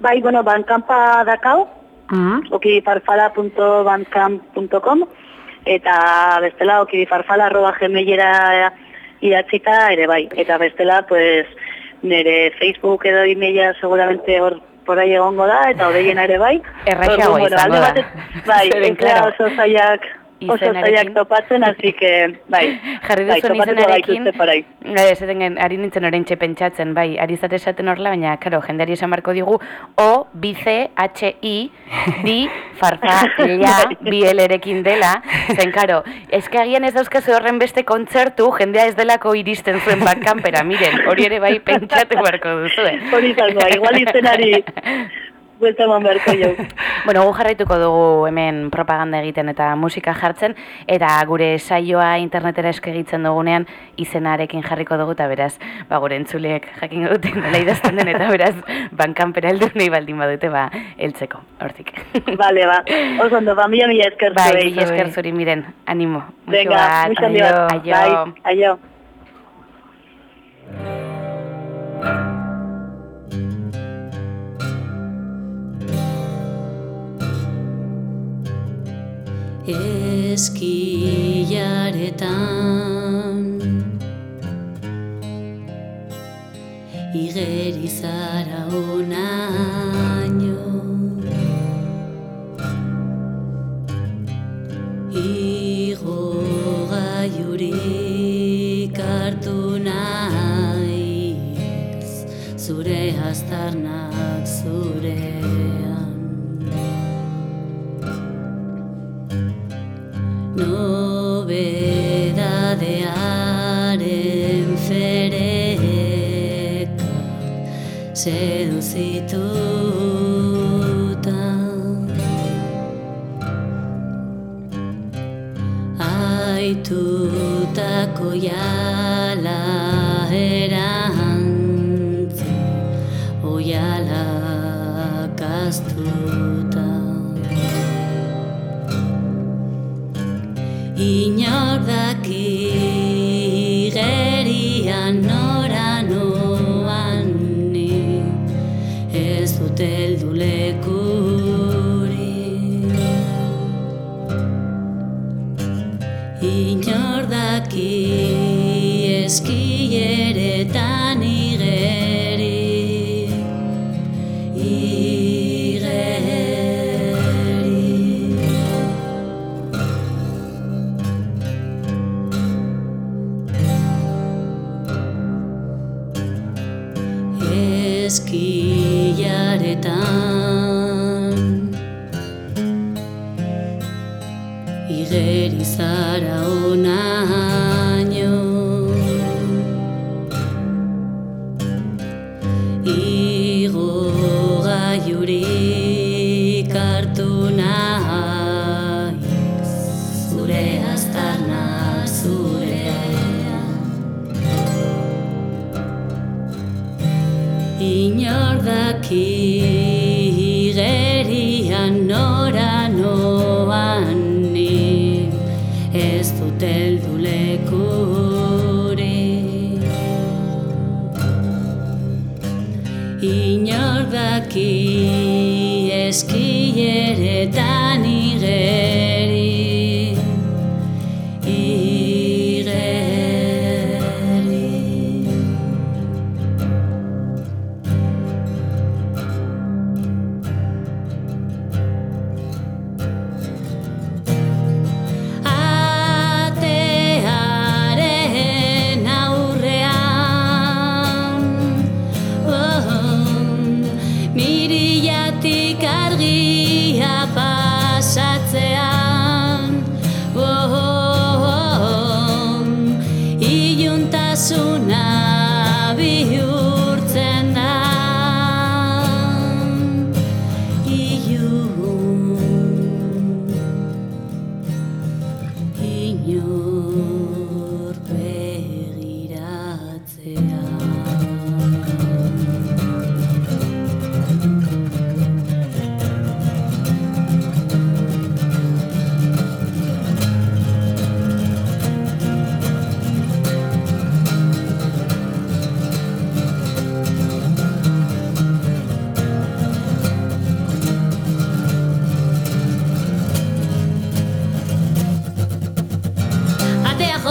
Bai, bueno, bankampa dakau, Mm okidifarfala.bandcamp.com eta bestela okidifarfala.gmailera idatzita ere bai. Eta bestela, pues, nire Facebook edo emaila seguramente hor por ahí egongo da, eta horreien ere bai. Orduan, izango da. Bai, [laughs] claro. oso zaiak, oso zaiak topatzen, así que, bai. [laughs] Jarri bai, duzun topatuko izenarekin. Bai, esaten gen, ari nintzen orain pentsatzen, bai, ari zate esaten horla, baina, karo, jendeari esan barko digu, O, B, C, H, I, D, farfa, [laughs] ella, bi L-erekin dela, zen, karo, agian ez dauzkazu horren beste kontzertu, jendea ez delako iristen zuen bakanpera, miren, hori ere bai pentsatu barko duzue. Hori izango, igual izenari [laughs] buelta eman beharko jau. [laughs] Bueno, gu jarraituko dugu hemen propaganda egiten eta musika jartzen, eta gure saioa internetera eskegitzen dugunean izenarekin jarriko dugu, eta beraz, ba, gure entzuleek jakin duten dela idazten den, eta beraz, bankanpera heldu nahi baldin badute, ba, heltzeko, hortik. Vale, ba. Oso ondo, ba, mila mila esker bai, mila esker zuri miren, animo. Venga, mucho bat. aio. Bai, aio. Eskilaretan Igeri zara onaino Igo gaiurik hartu naiz. Zure aztarnak c'est.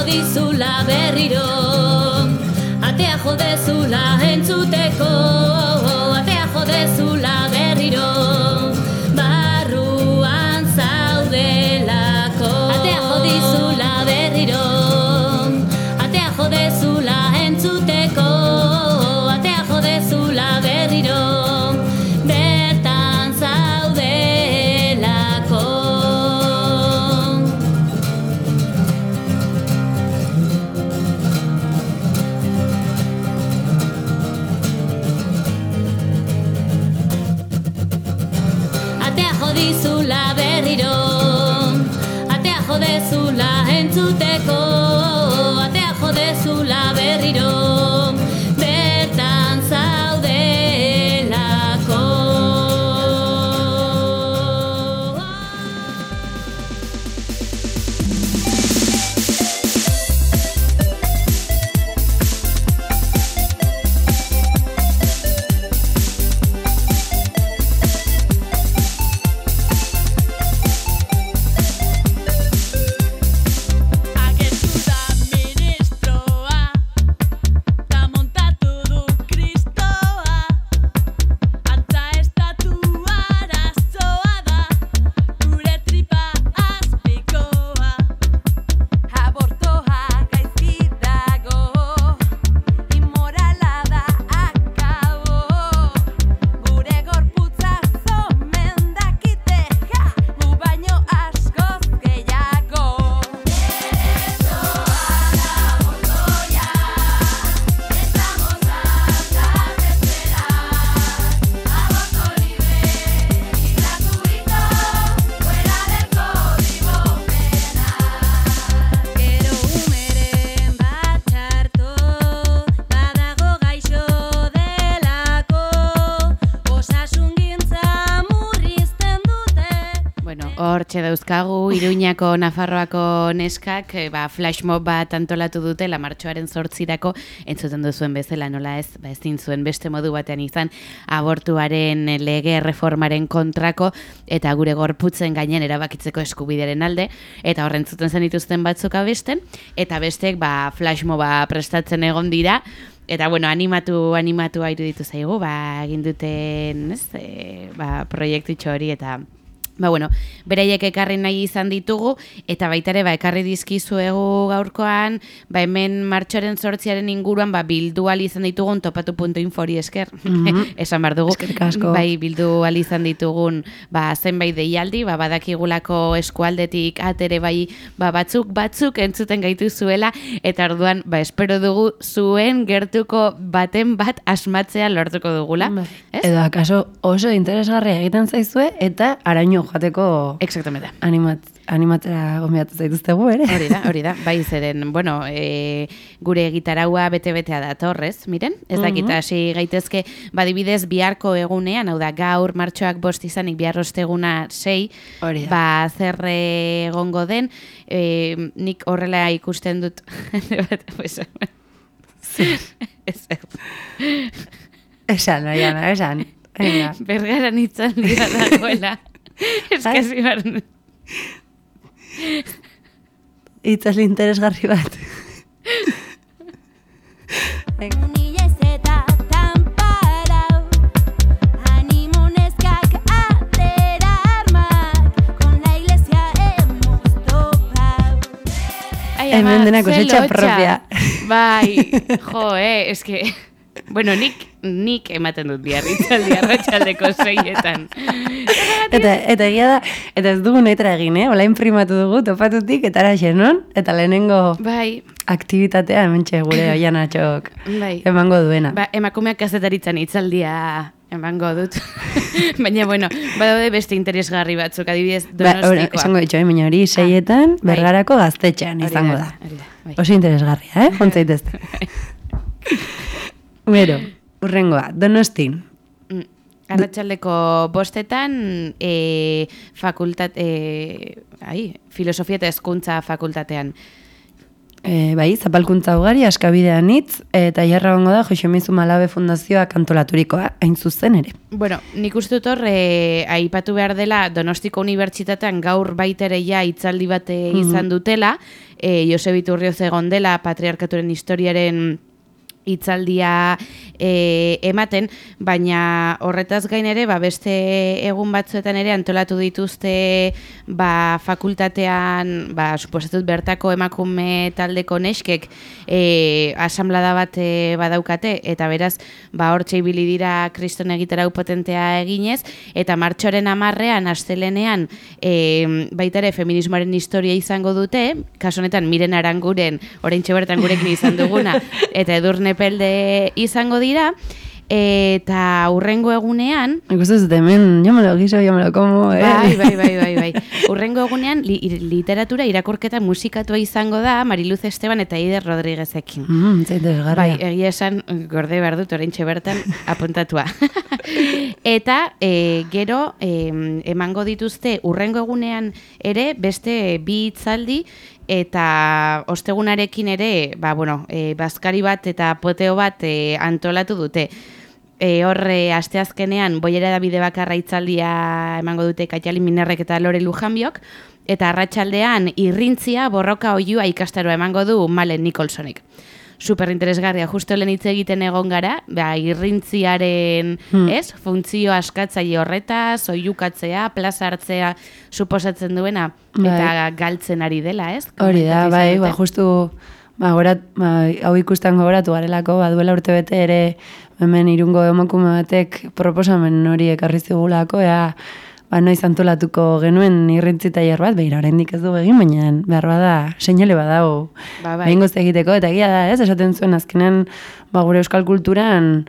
Atea jodizula berriro. Atea jodezula entzuteko. Atea jodezula berriro hortxe dauzkagu, Iruñako Nafarroako neskak, eh, ba, flashmob bat antolatu dute, la martxoaren zortzirako, entzuten duzuen bezala, nola ez, ba, ezin zuen beste modu batean izan, abortuaren lege reformaren kontrako, eta gure gorputzen gainen erabakitzeko eskubidearen alde, eta horren zuten zen dituzten batzuk abesten, eta bestek, ba, flashmoba prestatzen egon dira, Eta bueno, animatu animatu iruditu zaigu, ba egin duten, ez? E, ba proiektutxo hori eta Ba, bueno, beraiek ekarri nahi izan ditugu, eta baita ere, ba, ekarri dizkizuegu gaurkoan, ba, hemen martxoren sortziaren inguruan, ba, bildu izan ditugun topatu.info hori esker, [laughs] esan behar dugu, Eskerrik asko. bai, bildu izan ditugun, ba, zenbait deialdi, ba, badakigulako eskualdetik atere bai, ba, batzuk, batzuk entzuten gaitu zuela, eta orduan, ba, espero dugu zuen gertuko baten bat asmatzea lortuko dugula. Ez? Edo akaso oso interesgarria egiten zaizue eta araño joateko Exactamente. animat, animatzera gombiatu zaituztegu ere. Hori da, hori da. Bai, zeren, bueno, e, gure gitaraua bete-betea da torrez, miren? Ez dakit, hasi gaitezke, badibidez, biharko egunean, hau da, gaur martxoak bost izanik, bihar osteguna sei, Hori da. ba, zer egongo den, e, nik horrela ikusten dut, [laughs] pues, ez, Esan, Oiana, esan. Bergaran itzan dira dagoela. [laughs] Ez Bai. kasi bar... Itzali interesgarri bat. [laughs] Venga. Unilez eta tanparau Animo neskak atera armak Con la iglesia hemos topado Ai, Hemen ama, dena ze cosecha lotxa. propia. Bai, [laughs] jo, eh, eske... Bueno, nik, nik ematen dut biarritzaldi [laughs] arratsaldeko seietan. Eta, eta egia da, eta ez dugu naitra egin, eh? Ola imprimatu dugu, topatutik, eta ara xenon, eta lehenengo Bai, aktivitatea hementxe gure [clears throat] oian atxok bai. emango duena. Ba, emakumeak kazetaritzan itzaldia emango dut. [laughs] Baina, bueno, badaude beste interesgarri batzuk, adibidez, Ba, donostikoa. esango ditxo, baina hori seietan, bai. bergarako gaztetxean Hori izango da. bai. Oso interesgarria, eh? Jontzaitezte. [laughs] Bero, urrengoa, donostin. Mm, Arratsaldeko bostetan e, fakultat, e, ai, filosofia eta hezkuntza fakultatean. E, bai, zapalkuntza ugari, askabidean hitz, eta jarra gongo da Josemizu Malabe Fundazioak antolaturikoa, hain zuzen ere. Bueno, nik uste dut hor, e, aipatu behar dela Donostiko Unibertsitatean gaur baitere ja hitzaldi bat e, izan dutela, e, Josep Iturrioz egon dela patriarkaturen historiaren hitzaldia e, ematen, baina horretaz gain ere, ba, beste egun batzuetan ere antolatu dituzte ba, fakultatean, ba, suposatut bertako emakume taldeko neskek e, asamblada bat e, badaukate, eta beraz, ba, hortxe ibili dira kriston egitarau potentea eginez, eta martxoren amarrean, astelenean, e, baita ere feminismoaren historia izango dute, kasu honetan miren aranguren, orain bertan gurekin izan duguna, [laughs] eta edurne pelde izango dira, eta urrengo egunean, Nik uste dut hemen, jo me lo guiso, jo me lo como, eh? Bai, bai, bai, bai, bai. [laughs] Urrengo egunean li, literatura irakurketa musikatua izango da Mariluz Esteban eta Ider Rodríguezekin. Mm, interesgarria. Bai, egia esan gorde behar dut oraintxe bertan [laughs] apuntatua. [laughs] eta e, gero e, emango dituzte urrengo egunean ere beste bi hitzaldi eta ostegunarekin ere, ba, bueno, e, bazkari bat eta poteo bat e, antolatu dute. E, horre asteazkenean boiera da bide bakarra itzaldia emango dute Katiali Minerrek eta Lore Lujanbiok, eta arratsaldean irrintzia borroka oiua ikastaroa emango du Malen Nicholsonek. Super interesgarria, justo lehen hitz egiten egon gara, ba, irrintziaren, ez, funtzio askatzaile horretaz, oiukatzea, plaza hartzea suposatzen duena, eta galtzen ari dela, ez? Hori da, bai, ba, justu, ba, gorat, ba, hau ikusten gogoratu garelako, ba, duela urte bete ere, hemen irungo emakume batek proposamen hori ekarri zigulako, ea, ba, noiz antolatuko genuen irrintzi tailer bat, behira, oraindik ez dugu egin, baina behar bada, seinale badago, Ba, bai. egiteko, eta egia da, ez, esaten zuen azkenean, ba, gure euskal kulturan,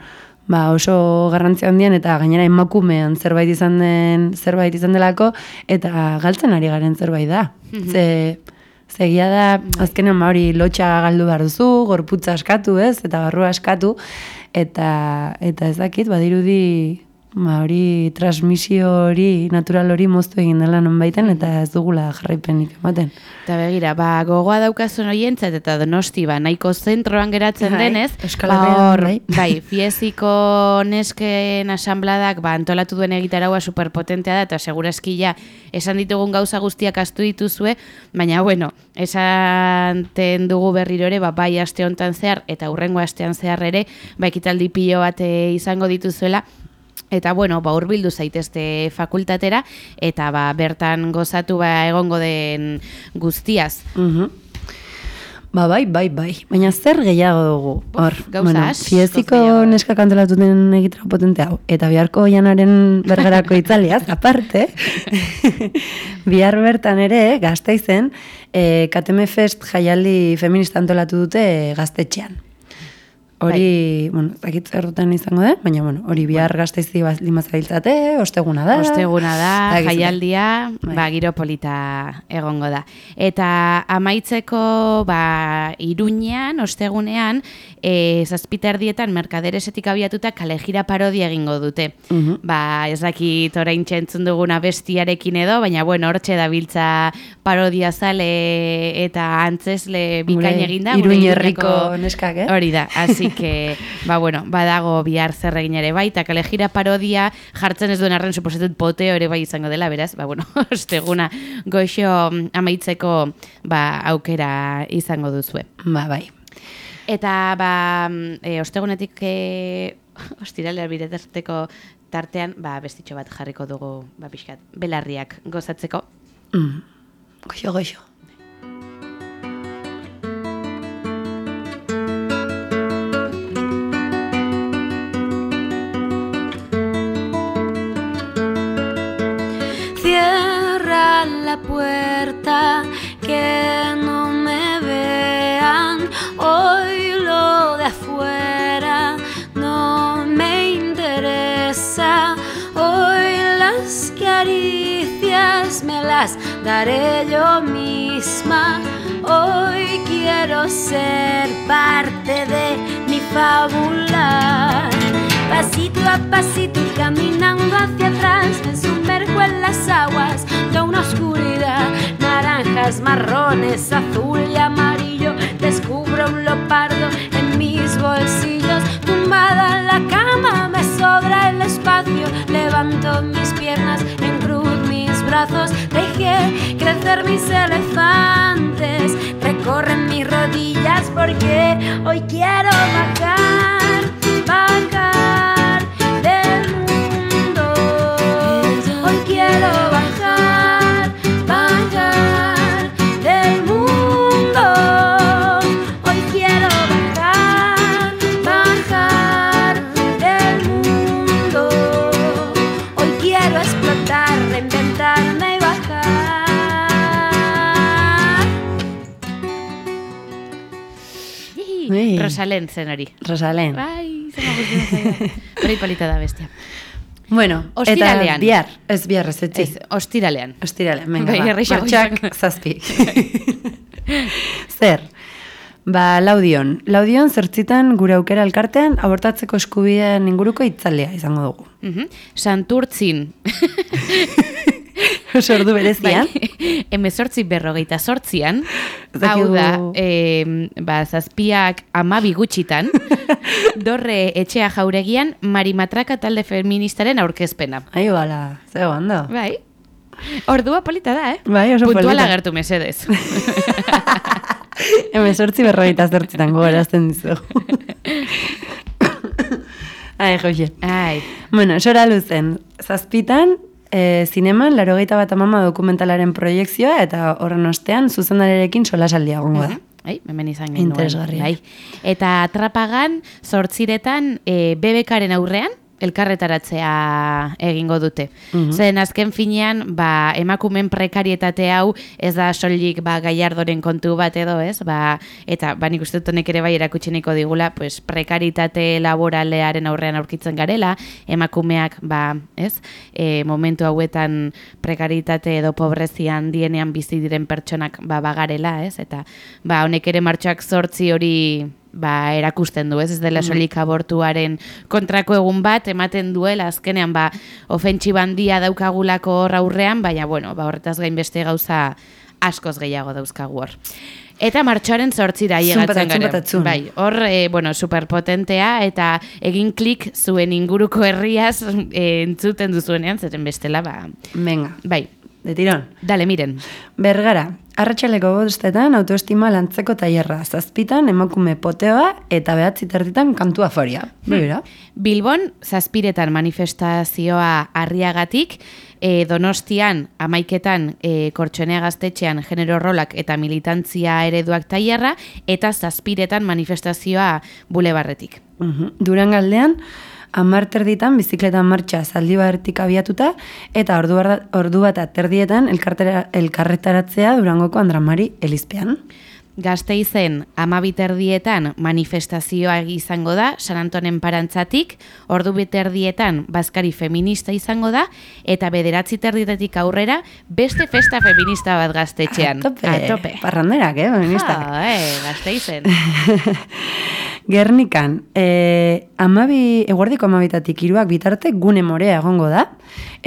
ba, oso garrantzia handian eta gainera emakumean zerbait izan den zerbait izan delako eta galtzen ari garen zerbait da. Ze Zegia da, azkenean ba hori lotxa galdu behar duzu, gorputza askatu, ez, eta barrua askatu, eta, eta ez dakit, badirudi, ba hori transmisio hori, natural hori moztu egin dela nonbaiten, eta ez dugula jarraipenik ematen. Eta begira, ba, gogoa daukazun horientzat eta donosti, ba, nahiko zentroan geratzen Bai, denez, ba, hor, bai. bai, [laughs] fieziko nesken asambladak, ba, antolatu duen egitaraua superpotentea da, eta segurazki ja, esan ditugun gauza guztiak astu dituzue, baina, bueno, esanten dugu berriro ere, ba, bai aste hontan zehar, eta hurrengo astean zehar ere, ba, ekitaldi pilo bat eh, izango dituzuela, Eta bueno, ba hurbildu zaitezte fakultatera eta ba bertan gozatu ba egongo den guztiaz. Mhm. Ba, bai, bai, bai. Baina zer gehiago dugu? Hor, Gauza asko fiestiko neska kantelatu den egitera potente hau. Eta biharko janaren bergerako itzaliaz, [laughs] aparte, [laughs] bihar bertan ere, gazteizen, e, KTM Fest jaialdi feminista antolatu dute gaztetxean. Hori, bueno, ez dakit errutan izango den, baina, bueno, hori bihar gazteizi limazabiltzate, osteguna da. Osteguna da, [laughs] jaialdia, Bai. ba, giro polita egongo da. Eta amaitzeko, ba, iruñean, ostegunean, e, zazpiterdietan merkaderesetik abiatuta kalejira parodia egingo dute. Mhm. Ba, ez dakit orain txentzun duguna bestiarekin edo, baina, bueno, hortxe dabiltza parodia zale eta antzesle bikain eginda. Iruin herriko neskak, eh? Hori da, [laughs] así que, ba, bueno, badago bihar zer egin ere bai, eta kalejira parodia jartzen ez duen arren suposatut poteo ere bai izango dela, beraz, ba, bueno, [laughs] osteguna goixo mm, amaitzeko ba, aukera izango duzue. Ba, bai. Eta, ba, e, ostegunetik [laughs] e, ostiralea biretarteko tartean, ba, bestitxo bat jarriko dugu, ba, pixkat, belarriak gozatzeko. Mm. Goxo, goxo. Cierra la puerta, daré yo misma. Hoy quiero ser parte de mi fábula. Pasito a pasito y caminando hacia atrás me sumerjo en las aguas de una oscuridad. Naranjas, marrones, azul y amarillo. Descubro un leopardo en mis bolsillos. Tumbada en la cama me sobra el espacio. Levanto mis piernas brazos. Dejé crecer mis elefantes. Recorren mis rodillas porque hoy quiero bajar, bajar Rosalen zen [laughs] hori. Rosalen. Bai, zaidan. Hori polita da bestia. Bueno, Ostiralean. eta bihar, ez bihar, ez etzi. Ez, ostiralean. Ostiralean, venga, Bai, ba, martxoak izango. zazpi. Zer, ba, laudion. Laudion, zertzitan gure aukera elkartean, abortatzeko eskubideen inguruko itzalea izango dugu. Mhm. Santurtzin. [laughs] [laughs] Oso ordu berezian. Bai, [laughs] emezortzi berrogeita sortzian, hau da, e, ba, zazpiak amabi gutxitan, [laughs] dorre etxea jauregian, marimatraka talde feministaren aurkezpena. Ai, bala, ze ondo. Bai, ordua polita da, eh? Bai, oso Puntuala polita. agertu mesedez. Hemen sortzi berrogeita zertzitan gogorazten dizugu. Ai, joxe. Ai, Bueno, sora luzen, zazpitan, e, zineman, larogeita bat amama dokumentalaren proiekzioa, eta horren ostean, zuzendariarekin solasaldia gongo da. Ai, hemen izan genuen. Interesgarria. Bai. Eta atrapagan, sortziretan, e, bebekaren aurrean, elkarretaratzea egingo dute. Mhm. Zen azken finean, ba, emakumen prekarietate hau ez da soilik ba, gaiardoren kontu bat edo, ez? Ba, eta ba, nik uste honek ere bai erakutseniko digula, pues, prekaritate laboralearen aurrean aurkitzen garela, emakumeak, ba, ez? E, momentu hauetan prekaritate edo pobrezia handienean bizi diren pertsonak ba, bagarela, ez? Eta ba, honek ere martxoak zortzi hori ba, erakusten du, ez? Ez dela solik abortuaren kontrako egun bat, ematen duela, azkenean, ba, ofentsi bandia daukagulako hor aurrean, baina, bueno, ba, horretaz gain beste gauza askoz gehiago dauzkagu hor. Eta martxoaren zortzira Zunpatat, llegatzen gara. Bai, hor, e, bueno, superpotentea, eta egin klik zuen inguruko herriaz e, entzuten duzuenean, zeren bestela, ba, Venga, bai, de tirón. dale, miren. Bergara, Arratxaleko bostetan autoestima lantzeko tailerra, zazpitan emakume poteoa eta behatzi terditan kantu aforia. Begira. Bilbon, zazpiretan manifestazioa harriagatik, e, donostian, amaiketan, e, kortxonea gaztetxean genero rolak eta militantzia ereduak tailerra, eta zazpiretan manifestazioa bulebarretik. Mhm. Durangaldean, amar terditan bizikleta martxa zaldibarretik abiatuta eta ordu, barra- ordu bat terdietan elkartera, elkarretaratzea Durangoko Andramari Elizpean. Gazteizen amabiterdietan manifestazioa izango da, San Antonen parantzatik, ordu biterdietan bazkari feminista izango da, eta bederatzi terdietetik aurrera beste festa feminista bat gaztetxean. Atope. Atope. Parranderak, eh, feministak. Ah, eh, gazteizen. [laughs] Gernikan, e, amabi, eguardiko amabitatik iruak bitarte gune morea egongo da,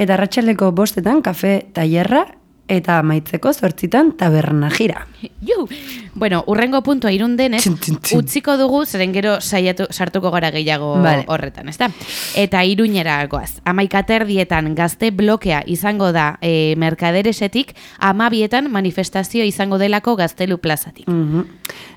eta arratsaldeko bostetan kafe tailerra eta amaitzeko zortzitan taberna jira. Ju! Bueno, urrengo puntua irundenez, Txin, txin, txin. utziko dugu, zeren gero saiatu, sartuko gara gehiago Vale. horretan, ezta? Eta iruñera goaz. Amaikaterdietan gazte blokea izango da e, merkaderesetik, amabietan manifestazio izango delako gaztelu plazatik. Mhm.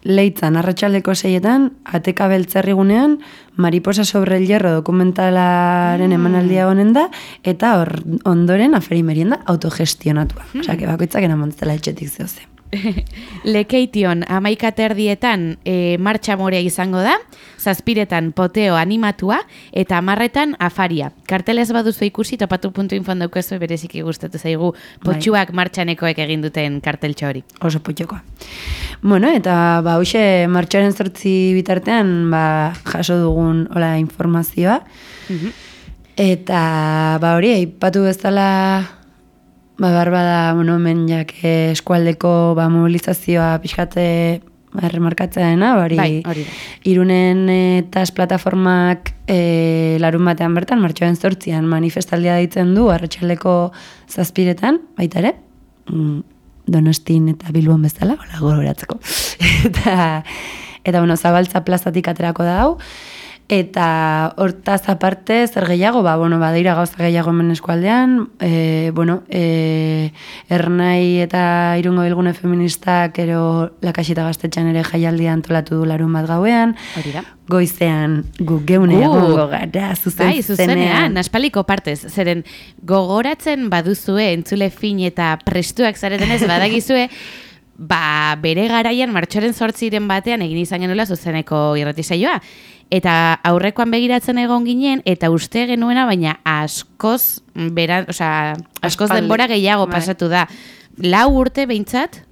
Leitzan, arratsaldeko seietan, ateka beltzerrigunean, Mariposa sobre el hierro dokumentalaren emanaldia honen da, eta hor, ondoren aferi merienda autogestionatua. Osea, que bakoitzak enamontzela etxetik zehoze. [laughs] Lekeition amaikaterdietan e, martxa morea izango da, zazpiretan poteo animatua, eta amarretan afaria. Kartelez baduzu ikusi, topatu.infon daukazu bereziki gustatu zaigu potxuak martxanekoek egin duten karteltxo hori. oso potxokoa. Bueno, eta ba, hoxe martxoaren zortzi bitartean ba, jaso dugun hola informazioa. Eta ba, hori, aipatu bezala ba, barba da, bueno, jak eh, eskualdeko ba, mobilizazioa pixkate ba, remarkatzea dena, bari, Bai, hori irunen eta plataformak e, larun batean bertan, martxoaren zortzian manifestaldia deitzen du, arratsaldeko zazpiretan, baita ere, mm, donostin eta bilbon bezala, hola gogoratzeko. [laughs] eta, eta bueno, zabaltza plazatik aterako da hau, eta hortaz aparte, zer gehiago, ba, bueno, badira gauza gehiago hemen eskualdean, e, bueno, e, ernai eta irungo bilgune feministak ero lakasita gaztetxean ere jaialdia antolatu du larun bat gauean, Hori da. goizean gu geune Gu. egongo gara, zuzen Bai, zuzenean, aspaldiko partez, zeren gogoratzen baduzue entzule fin eta prestuak zaretenez [laughs] badagizue, ba, bere garaian martxoren zortziren batean egin izan genuela zuzeneko irratisaioa. Eta aurrekoan begiratzen egon ginen, eta uste genuena, baina askoz, beran, osea, askoz Aspaldi. denbora gehiago Bai. pasatu da. Lau urte behintzat,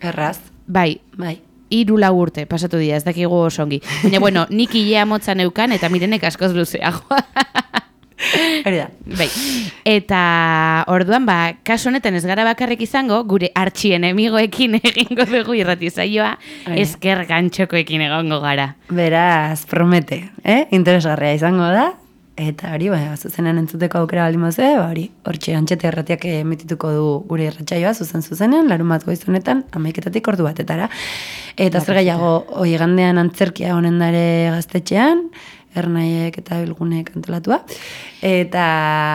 Erraz, bai, bai. hiru lau urte pasatu dira, ez dakigu oso ongi. Baina, bueno, nik ilea motza neukan, eta mirenek askoz luzeagoa. [laughs] Hori da. Bai. Eta orduan ba, kasu honetan ez gara bakarrik izango, gure artxien emigoekin [laughs] egingo dugu irratizaioa, Bai. esker gantxokoekin egongo gara. Beraz, promete, eh? interesgarria izango da, eta hori, ba, zuzenean entzuteko aukera baldin bazue, ba, hori, hortxe antxete erratiak emitituko du gure irratsaioa zuzen zuzenean, larun bat goiz honetan, amaiketatik ordu batetara. Eta zer gehiago, oi gandean antzerkia honen dare gaztetxean, ernaiek eta bilgunek antolatua. Eta...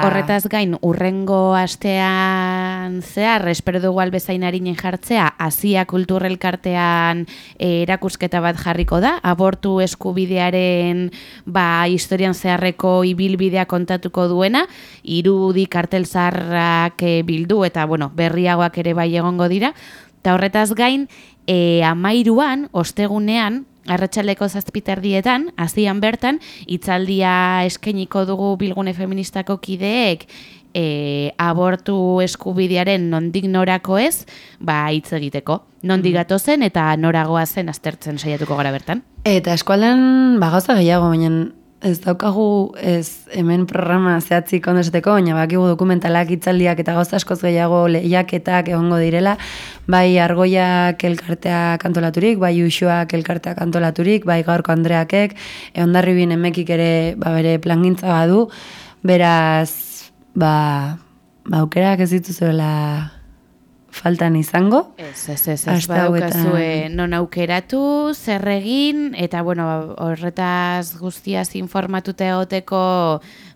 Horretaz gain, urrengo astean zehar, espero dugu albezain harinen jartzea, Asia Kulturrelkartean eh, erakusketa bat jarriko da, abortu eskubidearen ba, historian zeharreko ibilbidea kontatuko duena, irudi kartel zaharrak eh, bildu eta bueno, berriagoak ere bai egongo dira, eta horretaz gain, e, amairuan, ostegunean, Arratxaleko zazpiterdietan, azian bertan, hitzaldia eskeniko dugu bilgune feministako kideek e, abortu eskubidearen nondik norako ez, ba hitz egiteko. Nondik gatozen eta noragoa zen aztertzen saiatuko gara bertan. Eta eskualen ba, gauza gehiago, baina ez daukagu ez hemen programa zehatzik ondo esateko, baina bakigu dokumentalak, hitzaldiak eta gauza askoz gehiago lehiaketak egongo direla, bai argoiak elkarteak antolaturik, bai usuak elkarteak antolaturik, bai gaurko Andreakek, e, ondarribin emekik ere ba, bere plangintza badu, beraz, ba, ba aukerak ez dituzuela faltan izango. Ez, ez, ez, ez, badaukazue non aukeratu, zer egin, eta bueno, horretaz guztiaz informatuta egoteko,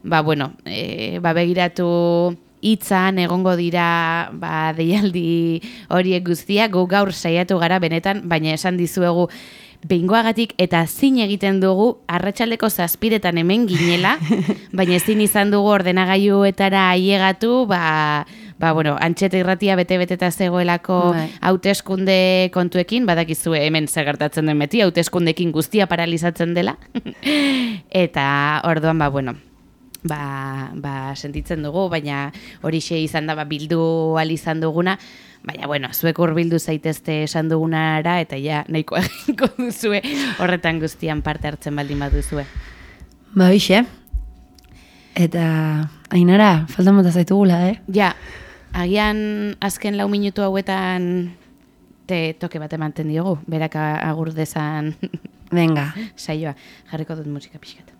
ba bueno, e, ba begiratu hitzan egongo dira ba, deialdi horiek guztiak, gu gaur saiatu gara benetan, baina esan dizuegu behingoagatik eta zin egiten dugu arratsaldeko zazpiretan hemen ginela, [laughs] baina ezin izan dugu ordenagailuetara ailegatu, ba, ba, bueno, antxeta irratia bete-beteta zegoelako Bai. hauteskunde kontuekin, badakizue hemen zer gertatzen den beti, hauteskundekin guztia paralizatzen dela. [laughs] eta orduan, ba, bueno, ba, ba, sentitzen dugu, baina horixe izan da ba, bildu izan duguna, baina bueno, zuek bildu zaitezte esan dugunara, eta ja nahiko [laughs] egingo duzue horretan guztian parte hartzen baldin baduzue. Ba, bixe. Eta, ainara, falta mota zaitugula, eh? Ja, agian azken lau minutu hauetan te toke bat ematen diogu, berak agur dezan Venga. [laughs] saioa. Jarriko dut musika pixkat.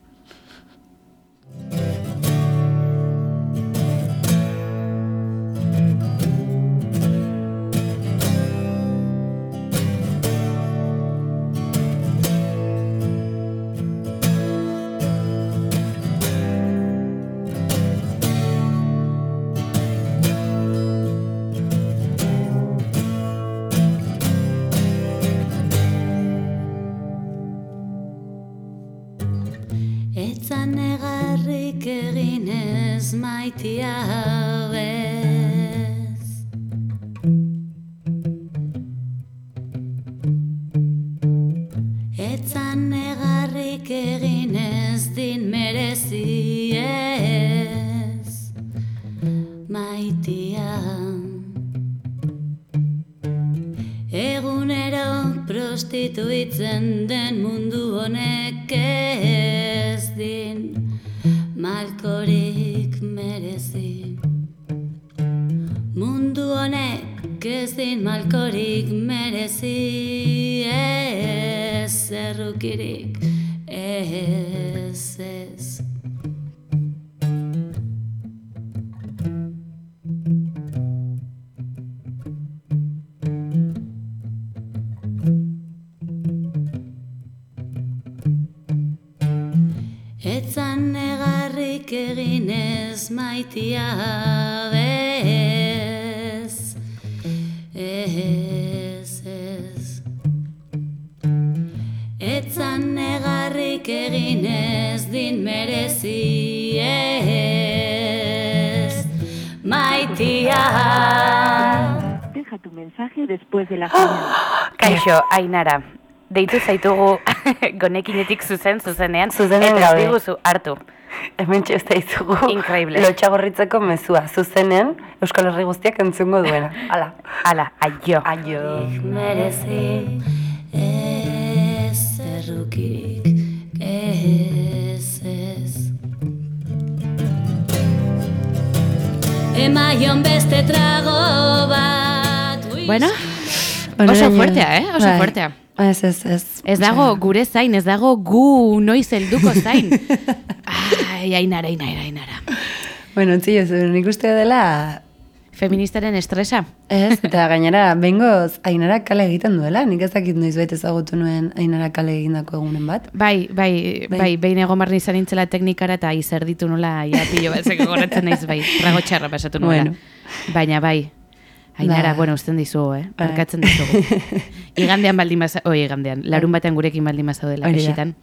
Negarrik egin ez maitia bez. Etzan negarrik egin ez din merezi ez Maitia. Egunero prostituitzen den mundu honek Kaixo, Ainara, deitu zaitugu [laughs] gonekinetik zuzen, zuzenean, Zuzenean eta ez diguzu hartu. Hemen txesta izugu. Increíble. Lotxagorritzeko mezua. Zuzenen, Euskal Herri guztiak entzungo duena. Hala. Ala, aio. Aio. merezi ez errukirik ez ez Emaion beste trago bat. Bueno. Oso fuertea, eh? Oso Bai. fuertea. Ez, ez, ez. Ez dago gure zain, ez dago gu noiz helduko zain. [laughs] Ai, ainara, ainara, ainara. Bueno, entzi, ez, nik uste dela... Feministaren estresa. Ez, [laughs] eta gainera, bengoz, ainara kale egiten duela. Nik ez dakit noiz baita ezagutu nuen ainara kale egindako egunen bat. Bai, bai, Bai. bai, behin egon barri izan nintzela teknikara eta izer ditu nola, ja, pilo bat zeko naiz, bai, trago txarra pasatu nuela. Bueno. Baina bai, Ainara, Ba. bueno, usten dizugu, eh? Bai. Barkatzen dizugu. [laughs] Igandean baldin baza, oi, igandean, larun batean gurekin baldin bazaudela, Hori besitan.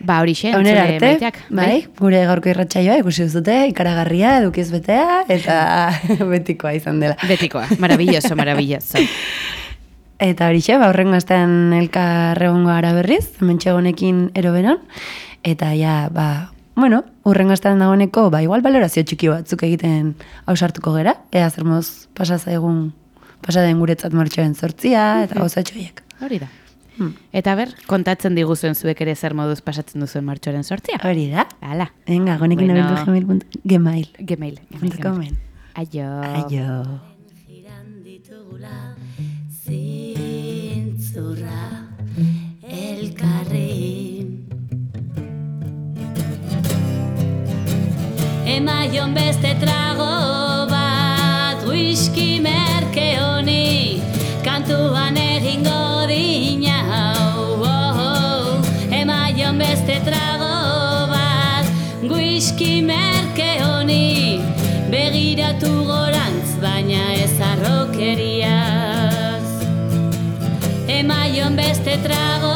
Ba, hori xe, Honera arte, maiteak, bai, gure gaurko irratsaioa ikusi duzute, ikaragarria, edukiz betea, eta [laughs] betikoa izan dela. Betikoa, maravilloso, maravilloso. [laughs] Eta horixe, ba, horrengo astean elkar egongo gara berriz, hemen honekin eroberan, eta ja, ba, bueno, urrengo astean dagoeneko, ba, igual balorazio txiki batzuk egiten hausartuko gera, ea zer moz pasa zaigun, pasa den guretzat martxoen sortzia, eta gauzatxo horiek. Hori da. Hmm. Eta ber, kontatzen diguzuen zuek ere zer moduz pasatzen duzuen martxoren sortzia. Hori da. Hala, Venga, gonekin Bueno. bueno. gmail. punto- Gmail. gmail. punto comen. Aio. Aio. Emaion beste trago bat whisky merke honi kantuan egingo dina oh, oh. Emaion beste trago bat whisky merke honi begiratu gorantz, baina ez arrokeriaz. Emaion beste trago,